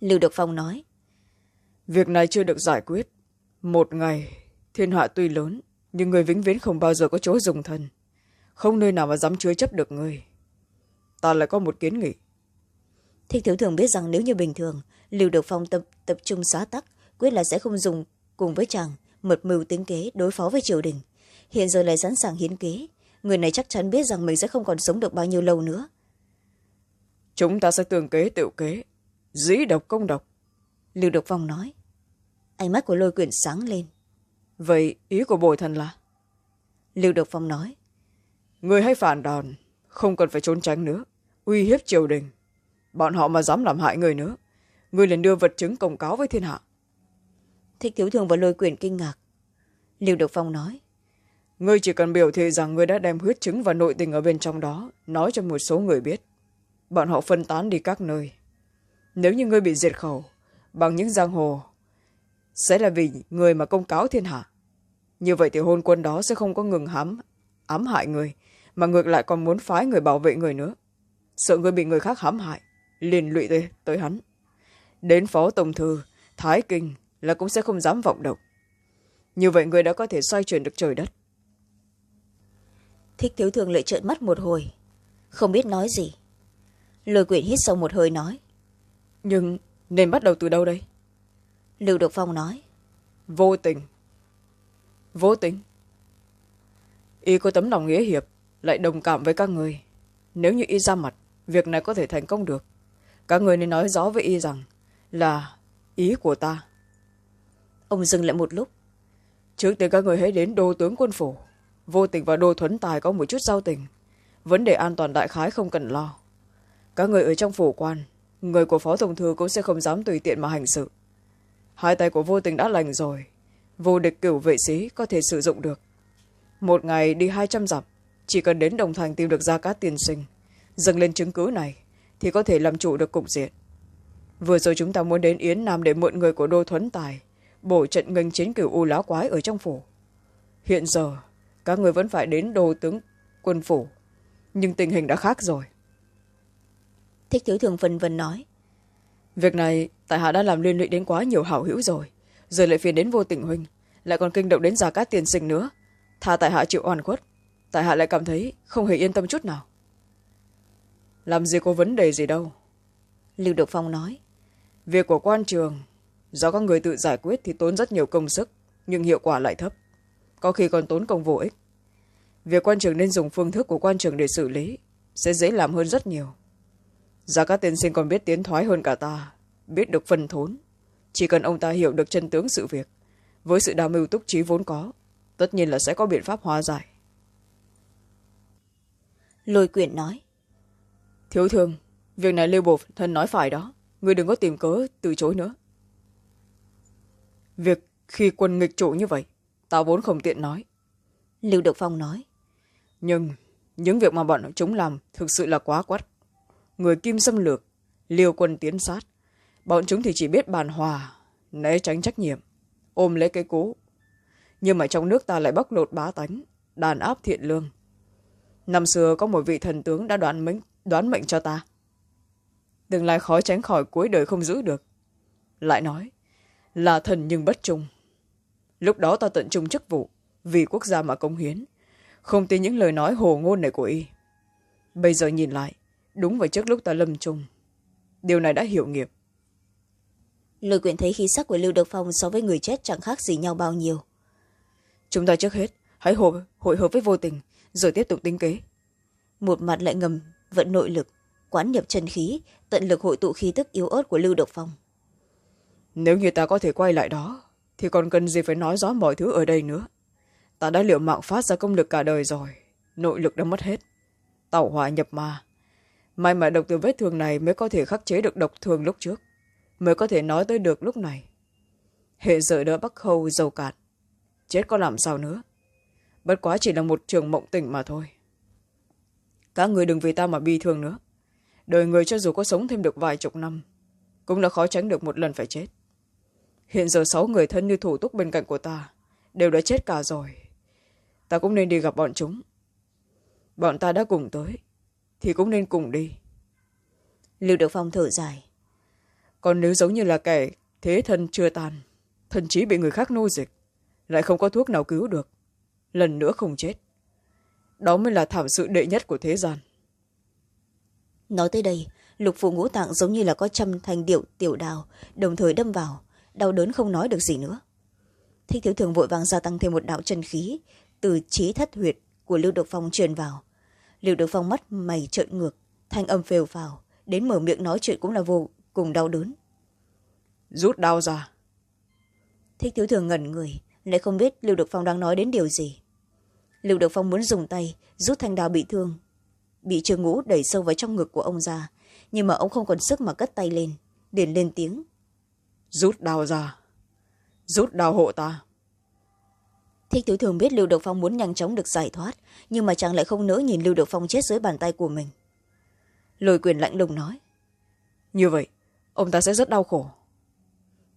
Lưu được phong nói việc này chưa được giải quyết. Một ngày thiên hạ tuy lớn nhưng người vĩnh viễn không bao giờ có chỗ dùng thân. Không nơi nào mà dám chứa chấp được người. Ta lại có một kiến nghị. Thích thiếu thường biết rằng nếu như bình thường lưu được phong tập, tập trung xá tắc quyết là sẽ không dùng cùng với chàng mật mưu tính kế đối phó với triều đình. Hiện giờ lại sẵn sàng hiến kế. Người này chắc chắn biết rằng mình sẽ không còn sống được bao nhiêu lâu nữa. Chúng ta sẽ tường kế tự kế. Dĩ độc công độc. Lưu độc phong nói. Ánh mắt của lôi quyển sáng lên. Vậy ý của bồi thần là? Lưu độc phong nói. Người hay phản đòn không cần phải trốn tránh nữa. Uy hiếp triều đình. Bọn họ mà dám làm hại người nữa người liền đưa vật chứng công cáo với thiên hạ thích thiếu thường và lôi quyền kinh ngạc. Liêu độc phong nói ngươi chỉ cần biểu thị rằng ngươi đã đem huyết chứng và nội tình ở bên trong đó nói cho một số người biết. Bọn họ phân tán đi các nơi. Nếu như ngươi bị diệt khẩu bằng những giang hồ sẽ là vì người mà công cáo thiên hạ. Như vậy thì hôn quân đó sẽ không có ngừng hám ám hại người mà ngược lại còn muốn phái người bảo vệ người nữa. Sợ ngươi bị người khác hãm hại liền lụy tới, tới hắn. Đến phó tổng thư thái kinh là cũng sẽ không dám vọng động. Như vậy người đã có thể xoay chuyển được trời đất. Thích thiếu thường lại trợn mắt một hồi không biết nói gì. Lôi quyển hít sâu một hơi nói nhưng nên bắt đầu từ đâu đây? Lưu được phong nói vô tình. Vô tình. Y có tấm lòng nghĩa hiệp lại đồng cảm với các người. Nếu như y ra mặt việc này có thể thành công được. Các người nên nói rõ với y rằng là ý của ta ông dừng lại một lúc. Trước tiên các người hãy đến đô tướng quân phủ. Vô tình và đô thuấn tài có một chút giao tình. Vấn đề an toàn đại khái không cần lo. Các người ở trong phủ quan, người của phó tổng thư cũng sẽ không dám tùy tiện mà hành sự. Hai tay của vô tình đã lành rồi. Vô địch cửu vệ sĩ có thể sử dụng được. Một ngày đi hai trăm dặm, chỉ cần đến đồng thành tìm được gia cát tiên sinh, dâng lên chứng cứ này, thì có thể làm chủ được cục diện. Vừa rồi chúng ta muốn đến yến nam để mượn người của đô thuấn tài bổ trận nghênh chiến cửu u lá quái ở trong phủ. Hiện giờ các người vẫn phải đến đô tướng quân phủ nhưng tình hình đã khác rồi. Thích thiếu thường vân vân nói việc này tại hạ đã làm liên lụy đến quá nhiều hảo hữu rồi giờ lại phiền đến vô tình huynh lại còn kinh động đến giả cát tiền sinh nữa. Thà tại hạ chịu oan khuất tại hạ lại cảm thấy không hề yên tâm chút nào. Làm gì có vấn đề gì đâu. Lưu được phong nói việc của quan trường do các người tự giải quyết thì tốn rất nhiều công sức nhưng hiệu quả lại thấp. Có khi còn tốn công vô ích. Việc quan trường nên dùng phương thức của quan trường để xử lý sẽ dễ làm hơn rất nhiều. Giá các tiên sinh còn biết tiến thoái hơn cả ta biết được phân thốn. Chỉ cần ông ta hiểu được chân tướng sự việc với sự đam mưu túc trí vốn có tất nhiên là sẽ có biện pháp hóa giải. Lôi quyển nói thiếu thương việc này lưu bột thân nói phải đó. Người đừng có tìm cớ từ chối nữa việc khi quân nghịch chủ như vậy tao vốn không tiện nói. Lưu được phong nói. Nhưng những việc mà bọn chúng làm thực sự là quá quắt. Người kim xâm lược liều quân tiến sát bọn chúng thì chỉ biết bàn hòa né tránh trách nhiệm ôm lấy cái cố nhưng mà trong nước ta lại bóc lột bá tánh đàn áp thiện lương. Năm xưa có một vị thần tướng đã đoán mệnh, đoán mệnh cho ta. Tương lai khó tránh khỏi cuối đời không giữ được. Lại nói là thần nhưng bất trung. Lúc đó ta tận trung chức vụ vì quốc gia mà công hiến. Không tin những lời nói hồ ngôn này của y. Bây giờ nhìn lại đúng vào trước lúc ta lâm chung. Điều này đã hiểu nghiệp. Lôi quyển thấy khí sắc của lưu độc phong so với người chết chẳng khác gì nhau bao nhiêu. Chúng ta trước hết hãy hội, hội hợp với vô tình rồi tiếp tục tính kế. Một mặt lại ngầm vận nội lực quán nhập chân khí tận lực hội tụ khí tức yếu ớt của lưu độc phong nếu như ta có thể quay lại đó, thì còn cần gì phải nói rõ mọi thứ ở đây nữa. Ta đã liệu mạng phát ra công lực cả đời rồi, nội lực đã mất hết. Tàu hỏa nhập ma. May mà độc từ vết thương này mới có thể khắc chế được độc thương lúc trước, mới có thể nói tới được lúc này. Hệ giờ đỡ bắc khâu dầu cạn. Chết có làm sao nữa? Bất quá chỉ là một trường mộng tỉnh mà thôi. Các người đừng vì ta mà bi thương nữa. Đời người cho dù có sống thêm được vài chục năm, cũng đã khó tránh được một lần phải chết hiện giờ sáu người thân như thủ túc bên cạnh của ta đều đã chết cả rồi. Ta cũng nên đi gặp bọn chúng. Bọn ta đã cùng tới thì cũng nên cùng đi. Lưu được phong thở dài. Còn nếu giống như là kẻ thế thân chưa tàn thần trí bị người khác nô dịch lại không có thuốc nào cứu được lần nữa không chết. Đó mới là thảm sự đệ nhất của thế gian. Nói tới đây lục phụ ngũ tạng giống như là có trăm thanh điệu tiểu đào đồng thời đâm vào đau đớn không nói được gì nữa. Thích thiếu thường vội vàng gia tăng thêm một đạo chân khí từ trí thất huyệt của lưu độc phong truyền vào. Lưu độc phong mắt mày trợn ngược thanh âm phều phào đến mở miệng nói chuyện cũng là vô cùng đau đớn. Rút đau ra. Thích thiếu thường ngẩn người lại không biết lưu độc phong đang nói đến điều gì. Lưu độc phong muốn dùng tay rút thanh đao bị thương bị trương ngũ đẩy sâu vào trong ngực của ông ra nhưng mà ông không còn sức mà cất tay lên liền lên tiếng rút đao ra. Rút đao hộ ta. Thích tiểu thường biết lưu độc phong muốn nhanh chóng được giải thoát nhưng mà chàng lại không nỡ nhìn lưu độc phong chết dưới bàn tay của mình. Lôi quyền lạnh lùng nói như vậy ông ta sẽ rất đau khổ.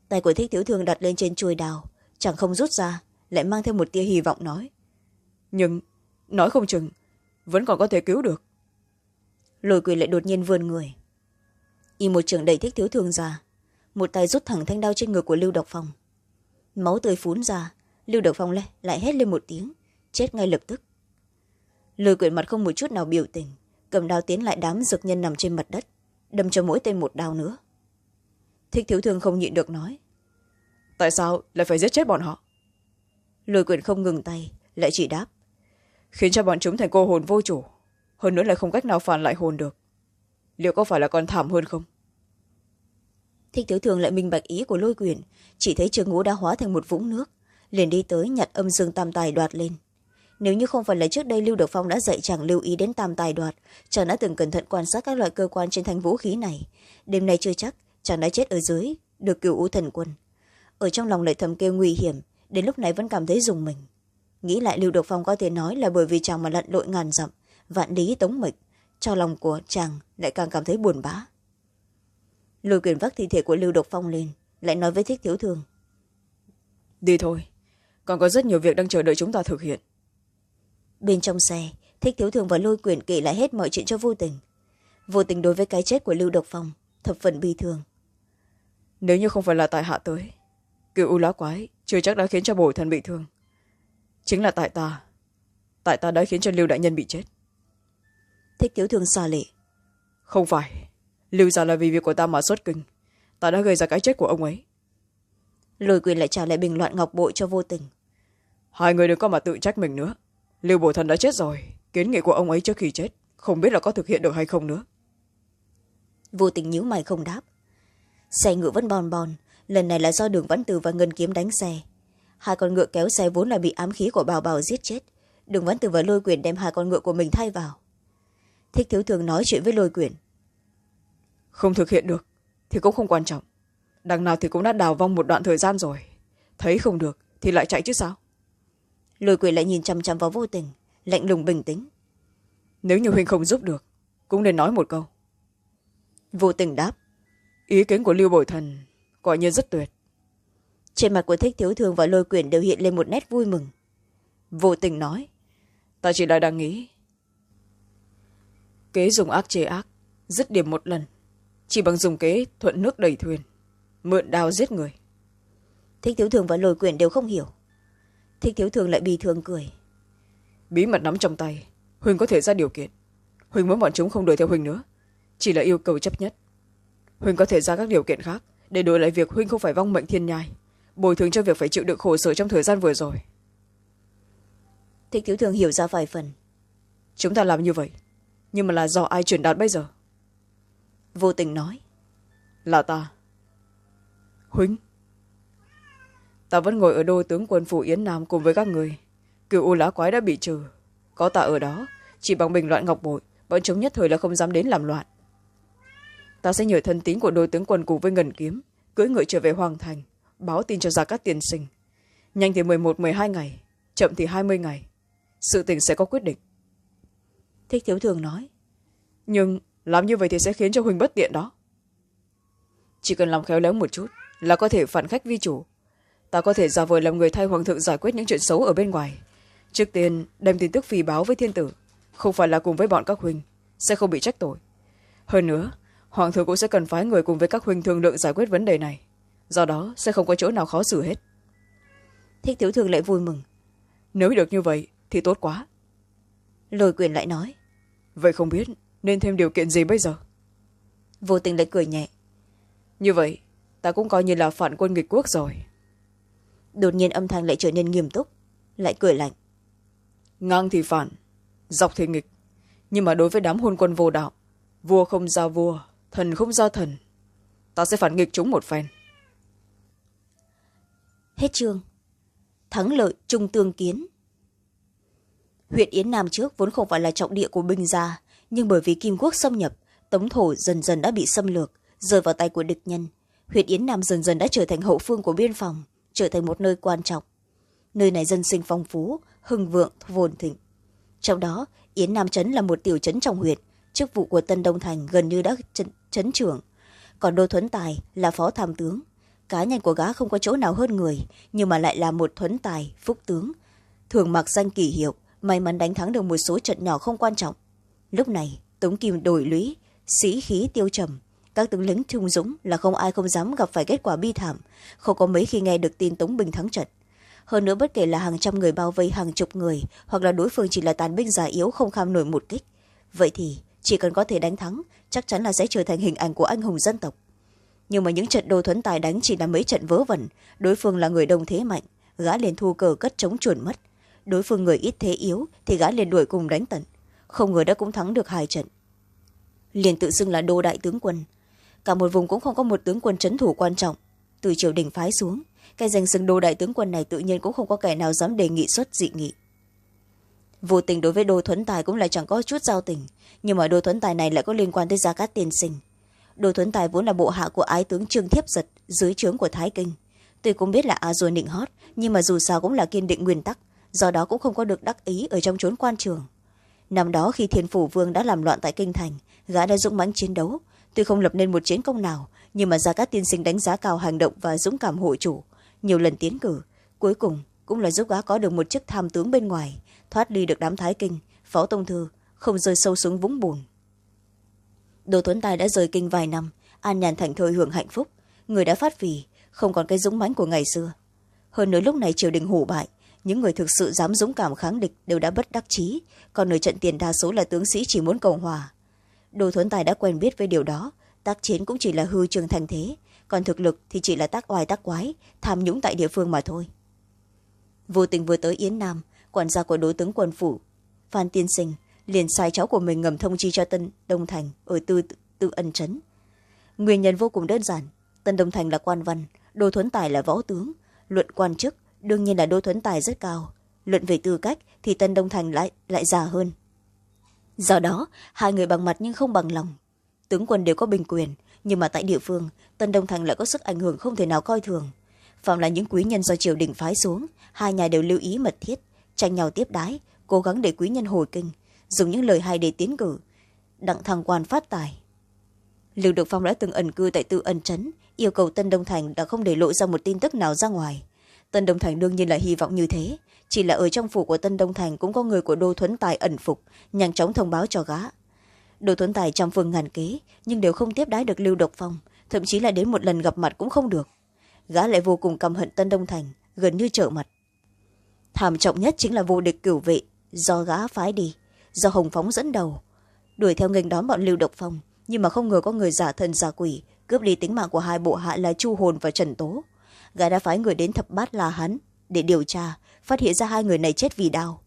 Tay của thích tiểu thường đặt lên trên chuôi đào chàng không rút ra lại mang thêm một tia hy vọng nói nhưng nói không chừng vẫn còn có thể cứu được. Lôi quyền lại đột nhiên vươn người. Y một trường đẩy thích thiếu thường ra một tay rút thẳng thanh đao trên ngực của lưu độc phong. Máu tươi phún ra lưu độc phong lại, lại hét lên một tiếng chết ngay lập tức. Lôi quyền mặt không một chút nào biểu tình cầm đao tiến lại đám dược nhân nằm trên mặt đất đâm cho mỗi tên một đao nữa. Thích thiếu thương không nhịn được nói tại sao lại phải giết chết bọn họ? Lôi quyền không ngừng tay lại chỉ đáp khiến cho bọn chúng thành cô hồn vô chủ hơn nữa lại không cách nào phản lại hồn được. Liệu có phải là còn thảm hơn không thích thiếu thường lại minh bạch ý của lôi quyền. Chỉ thấy trường ngũ đã hóa thành một vũng nước. Liền đi tới nhặt âm dương tam tài đoạt lên. Nếu như không phải là trước đây lưu được phong đã dạy chàng lưu ý đến tam tài đoạt, chàng đã từng cẩn thận quan sát các loại cơ quan trên thanh vũ khí này. Đêm nay chưa chắc, chàng đã chết ở dưới, được cựu u thần quân. Ở trong lòng lại thầm kêu nguy hiểm, đến lúc này vẫn cảm thấy dùng mình. Nghĩ lại lưu được phong có thể nói là bởi vì chàng mà lặn lội ngàn dặm, vạn lý tống mịch, cho lòng của chàng lại càng cảm thấy buồn bã lùi quyền vác thi thể của lưu độc phong lên lại nói với thích thiếu thương đi thôi còn có rất nhiều việc đang chờ đợi chúng ta thực hiện. Bên trong xe thích thiếu thương và lôi quyền kể lại hết mọi chuyện cho vô tình. Vô tình đối với cái chết của lưu độc phong thập phần bi thương. Nếu như không phải là tại hạ tới cựu u lá quái chưa chắc đã khiến cho bồi thần bị thương. Chính là tại ta tại ta đã khiến cho lưu đại nhân bị chết. Thích thiếu thương xa lệ. Không phải lưu ra là vì việc của ta mà xuất kinh. Ta đã gây ra cái chết của ông ấy. Lôi quyền lại trả lại bình loạn ngọc bội cho vô tình. Hai người đừng có mà tự trách mình nữa. Lưu bổ thần đã chết rồi. Kiến nghị của ông ấy trước khi chết không biết là có thực hiện được hay không nữa. Vô tình nhíu mày không đáp. Xe ngựa vẫn bon bon lần này là do đường văn từ và ngân kiếm đánh xe. Hai con ngựa kéo xe vốn là bị ám khí của bào bào giết chết. Đường văn từ và lôi quyền đem hai con ngựa của mình thay vào. Thích thiếu thường nói chuyện với lôi quyền không thực hiện được thì cũng không quan trọng. Đằng nào thì cũng đã đào vong một đoạn thời gian rồi. Thấy không được thì lại chạy chứ sao? Lôi quyền lại nhìn chăm chăm vào vô tình lạnh lùng bình tĩnh. Nếu như huynh không giúp được cũng nên nói một câu. Vô tình đáp. Ý kiến của lưu bồi thần quả nhiên rất tuyệt. Trên mặt của thích thiếu thường và lôi quyền đều hiện lên một nét vui mừng. Vô tình nói ta chỉ là đang nghĩ. Kế dùng ác chế ác dứt điểm một lần chỉ bằng dùng kế thuận nước đẩy thuyền mượn đao giết người. Thích thiếu thường và lôi quyền đều không hiểu. Thích thiếu thường lại bị thương cười. Bí mật nắm trong tay huỳnh có thể ra điều kiện. Huỳnh muốn bọn chúng không đuổi theo huỳnh nữa chỉ là yêu cầu chấp nhất. Huỳnh có thể ra các điều kiện khác để đổi lại việc huynh không phải vong mệnh thiên nhai bồi thường cho việc phải chịu đựng khổ sở trong thời gian vừa rồi. Thích thiếu thường hiểu ra vài phần. Chúng ta làm như vậy nhưng mà là do ai truyền đạt bây giờ vô tình nói. Là ta. Huynh ta vẫn ngồi ở đô tướng quân phủ yến nam cùng với các người. Cựu u lá quái đã bị trừ. Có ta ở đó chỉ bằng bình loạn ngọc bội bọn chúng nhất thời là không dám đến làm loạn. Ta sẽ nhờ thân tín của đô tướng quân cùng với ngân kiếm cưỡi ngựa trở về hoàng thành báo tin cho ra các tiền sinh. Nhanh thì một m hai ngày chậm thì hai mươi ngày. Sự tình sẽ có quyết định. Thích thiếu thường nói. Nhưng làm như vậy thì sẽ khiến cho huỳnh bất tiện đó. Chỉ cần làm khéo léo một chút là có thể phản khách vi chủ. Ta có thể giả vờ làm người thay hoàng thượng giải quyết những chuyện xấu ở bên ngoài. Trước tiên đem tin tức phi báo với thiên tử. Không phải là cùng với bọn các huynh sẽ không bị trách tội. Hơn nữa hoàng thượng cũng sẽ cần phái người cùng với các huynh thương lượng giải quyết vấn đề này. Do đó sẽ không có chỗ nào khó xử hết. Thích tiểu thường lại vui mừng. Nếu được như vậy thì tốt quá. Lôi quyền lại nói. Vậy không biết nên thêm điều kiện gì bây giờ? Vô tình lại cười nhẹ. Như vậy ta cũng coi như là phản quân nghịch quốc rồi. Đột nhiên âm thanh lại trở nên nghiêm túc lại cười lạnh. Ngang thì phản dọc thì nghịch. Nhưng mà đối với đám hôn quân vô đạo vua không ra vua thần không ra thần ta sẽ phản nghịch chúng một phen. Hết chương. Thắng lợi trung tương kiến. Huyện yến nam trước vốn không phải là trọng địa của binh gia nhưng bởi vì kim quốc xâm nhập, tống thổ dần dần đã bị xâm lược, rơi vào tay của địch nhân. Huyện yến nam dần dần đã trở thành hậu phương của biên phòng, trở thành một nơi quan trọng. Nơi này dân sinh phong phú, hưng vượng phồn thịnh. Trong đó, yến nam trấn là một tiểu trấn trong huyện chức vụ của tân đông thành gần như đã trấn trưởng. Còn đô thuấn tài là phó tham tướng. Cá nhân của gã không có chỗ nào hơn người, nhưng mà lại là một thuấn tài, phúc tướng. Thường mặc danh kỳ hiệu, may mắn đánh thắng được một số trận nhỏ không quan trọng lúc này, tống kim đổi lũy, sĩ khí tiêu trầm. Các tướng lính trung dũng là không ai không dám gặp phải kết quả bi thảm, không có mấy khi nghe được tin tống bình thắng trận. Hơn nữa bất kể là hàng trăm người bao vây hàng chục người, hoặc là đối phương chỉ là tàn binh già yếu không kham nổi một kích. Vậy thì, chỉ cần có thể đánh thắng, chắc chắn là sẽ trở thành hình ảnh của anh hùng dân tộc. Nhưng mà những trận đồ thuấn tài đánh chỉ là mấy trận vớ vẩn, đối phương là người đông thế mạnh, gã liền thu cờ cất chống chuẩn mất. Đối phương người ít thế yếu thì gã liền đuổi cùng đánh tận không ngờ đã cũng thắng được hai trận. Liền tự xưng là đô đại tướng quân. Cả một vùng cũng không có một tướng quân trấn thủ quan trọng. Từ triều đình phái xuống, cái danh xưng đô đại tướng quân này tự nhiên cũng không có kẻ nào dám đề nghị xuất dị nghị. Vô tình đối với đô thuấn tài cũng là chẳng có chút giao tình, nhưng mà đô thuấn tài này lại có liên quan tới gia cát tiên sinh. Đô thuấn tài vốn là bộ hạ của ái tướng trương thiếp giật, dưới trướng của thái kinh. Tuy cũng biết là a dua nịnh hót, nhưng mà dù sao cũng là kiên định nguyên tắc, do đó cũng không có được đắc ý ở trong chốn quan trường năm đó khi thiên phủ vương đã làm loạn tại kinh thành, gã đã dũng mãnh chiến đấu. Tuy không lập nên một chiến công nào, nhưng mà gia cát tiên sinh đánh giá cao hành động và dũng cảm hội chủ. Nhiều lần tiến cử, cuối cùng cũng là giúp gã có được một chức tham tướng bên ngoài, thoát ly được đám thái kinh, phó tông thư, không rơi sâu xuống vũng bùn. Đồ tuấn tài đã rời kinh vài năm, an nhàn thành thơi hưởng hạnh phúc. Người đã phát vì không còn cái dũng mãnh của ngày xưa. Hơn nữa lúc này triều đình hủ bại những người thực sự dám dũng cảm kháng địch đều đã bất đắc chí. Còn ở trận tiền đa số là tướng sĩ chỉ muốn cầu hòa. Đồ thuấn tài đã quen biết với điều đó. Tác chiến cũng chỉ là hư trường thành thế. Còn thực lực thì chỉ là tác oai tác quái, tham nhũng tại địa phương mà thôi. Vô tình vừa tới yến nam, quản gia của đối tướng quân phủ, phan tiên sinh, liền sai cháu của mình ngầm thông chi cho tân đông thành ở tư tự ân trấn. Nguyên nhân vô cùng đơn giản. Tân đông thành là quan văn, đồ thuấn tài là võ tướng. Luận quan chức đương nhiên là đô thuấn tài rất cao. Luận về tư cách thì tân đông thành lại, lại già hơn. Do đó hai người bằng mặt nhưng không bằng lòng. Tướng quân đều có bình quyền nhưng mà tại địa phương tân đông thành lại có sức ảnh hưởng không thể nào coi thường. Phạm là những quý nhân do triều đình phái xuống hai nhà đều lưu ý mật thiết tranh nhau tiếp đái cố gắng để quý nhân hồi kinh dùng những lời hay để tiến cử đặng thăng quan phát tài. Lưu được phong đã từng ẩn cư tại tự ân trấn yêu cầu tân đông thành đã không để lộ ra một tin tức nào ra ngoài tân đông thành đương nhiên là hy vọng như thế. Chỉ là ở trong phủ của tân đông thành cũng có người của đô thuấn tài ẩn phục, nhanh chóng thông báo cho gã. Đô thuấn tài trăm phương ngàn kế, nhưng đều không tiếp đái được lưu độc phong, thậm chí là đến một lần gặp mặt cũng không được. Gã lại vô cùng căm hận tân đông thành, gần như trở mặt. Thảm trọng nhất chính là vô địch cửu vệ, do gã phái đi, do hồng phóng dẫn đầu. Đuổi theo nghênh đón bọn lưu độc phong, nhưng mà không ngờ có người giả thần giả quỷ, cướp đi tính mạng của hai bộ hạ là chu hồn và trần tố gã đã phái người đến thập bát là hắn để điều tra, phát hiện ra hai người này chết vì đau.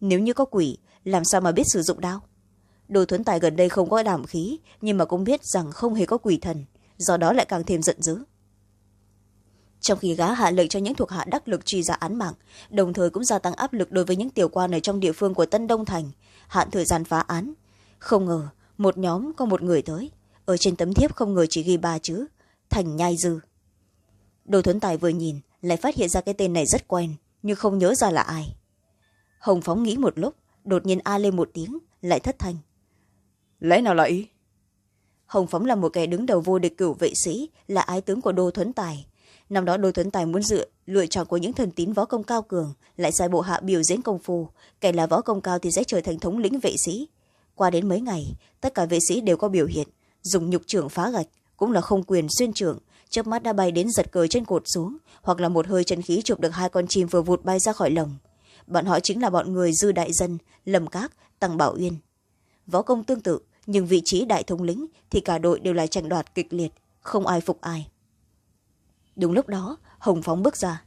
Nếu như có quỷ, làm sao mà biết sử dụng đao đồ thuấn tài gần đây không có đảm khí, nhưng mà cũng biết rằng không hề có quỷ thần, do đó lại càng thêm giận dữ. Trong khi gã hạ lệnh cho những thuộc hạ đắc lực truy ra án mạng, đồng thời cũng gia tăng áp lực đối với những tiểu quan ở trong địa phương của tân đông thành, hạn thời gian phá án. Không ngờ, một nhóm có một người tới, ở trên tấm thiếp không ngờ chỉ ghi ba chữ, thành nhai dư đồ thuấn tài vừa nhìn lại phát hiện ra cái tên này rất quen nhưng không nhớ ra là ai. Hồng phóng nghĩ một lúc đột nhiên a lên một tiếng lại thất thanh. Lẽ nào là ý? Hồng phóng là một kẻ đứng đầu vô địch cửu vệ sĩ là ái tướng của đô thuấn tài. Năm đó đô thuấn tài muốn dựa lựa chọn của những thần tín võ công cao cường lại sai bộ hạ biểu diễn công phu kẻ là võ công cao thì sẽ trở thành thống lĩnh vệ sĩ. Qua đến mấy ngày tất cả vệ sĩ đều có biểu hiện dùng nhục trưởng phá gạch cũng là không quyền xuyên trưởng chớp mắt đã bay đến giật cờ trên cột xuống hoặc là một hơi chân khí chụp được hai con chim vừa vụt bay ra khỏi lồng. Bọn họ chính là bọn người dư đại dân lầm cát tăng bảo uyên. Võ công tương tự nhưng vị trí đại thống lĩnh thì cả đội đều là tranh đoạt kịch liệt không ai phục ai. Đúng lúc đó hồng phóng bước ra.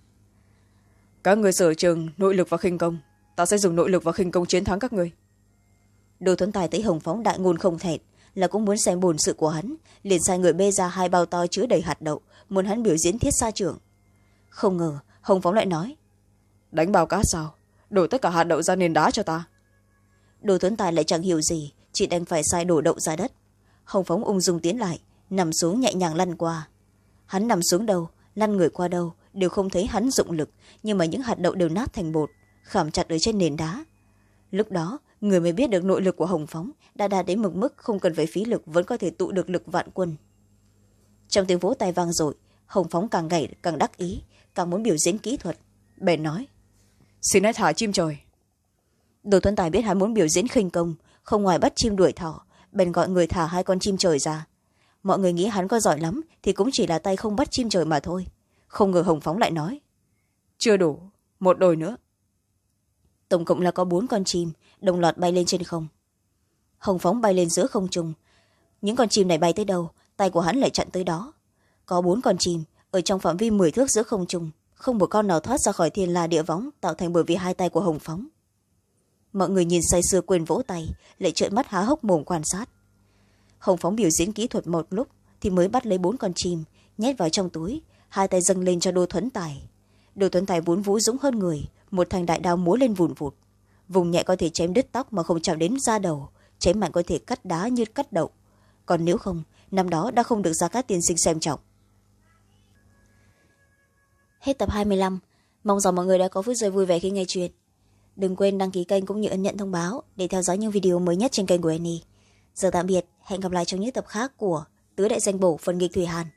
Các người sở trường nội lực và khinh công ta sẽ dùng nội lực và khinh công chiến thắng các người đồ thuấn tài thấy hồng phóng đại ngôn không thẹn là cũng muốn xem bồn sự của hắn liền sai người bê ra hai bao to chứa đầy hạt đậu muốn hắn biểu diễn thiết xa trưởng không ngờ hồng phóng lại nói đánh bao cá sao? Đổ tất cả hạt đậu ra nền đá cho ta. Đồ tuấn tài lại chẳng hiểu gì chỉ đành phải sai đổ đậu ra đất. Hồng phóng ung dung tiến lại nằm xuống nhẹ nhàng lăn qua. Hắn nằm xuống đâu lăn người qua đâu đều không thấy hắn dụng lực nhưng mà những hạt đậu đều nát thành bột khảm chặt ở trên nền đá lúc đó người mới biết được nội lực của hồng phóng đã đạt đến mực mức không cần phải phí lực vẫn có thể tụ được lực vạn quân. Trong tiếng vỗ tay vang dội hồng phóng càng ngày càng đắc ý càng muốn biểu diễn kỹ thuật. Bèn nói xin hãy thả chim trời. Đồ tuấn tài biết hắn muốn biểu diễn khinh công không ngoài bắt chim đuổi thỏ bèn gọi người thả hai con chim trời ra. Mọi người nghĩ hắn có giỏi lắm thì cũng chỉ là tay không bắt chim trời mà thôi. Không ngờ hồng phóng lại nói chưa đủ một đồi nữa tổng cộng là có bốn con chim, đồng loạt bay lên trên không. Hồng phóng bay lên giữa không trung. Những con chim này bay tới đâu, tay của hắn lại chặn tới đó. Có bốn con chim, ở trong phạm vi mười thước giữa không trung. Không một con nào thoát ra khỏi thiên la địa võng, tạo thành bởi vì hai tay của hồng phóng. Mọi người nhìn say sưa quên vỗ tay, lại trợn mắt há hốc mồm quan sát. Hồng phóng biểu diễn kỹ thuật một lúc, thì mới bắt lấy bốn con chim, nhét vào trong túi, hai tay dâng lên cho đô thuấn tài. Đô thuấn tài vốn vũ dũng hơn người một thanh đại đao múa lên vùn vụt. Vùng nhẹ có thể chém đứt tóc mà không chạm đến da đầu. Chém mạnh có thể cắt đá như cắt đậu. Còn nếu không, năm đó đã không được ra các tiên sinh xem trọng. Hết tập hai mươi lăm. Mong rằng mọi người đã có phút giây vui vẻ khi nghe chuyện. Đừng quên đăng ký kênh cũng như ấn nhận thông báo để theo dõi những video mới nhất trên kênh của Annie. giờ tạm biệt, hẹn gặp lại trong những tập khác của tứ đại danh bổ phần nghịch thủy hàn.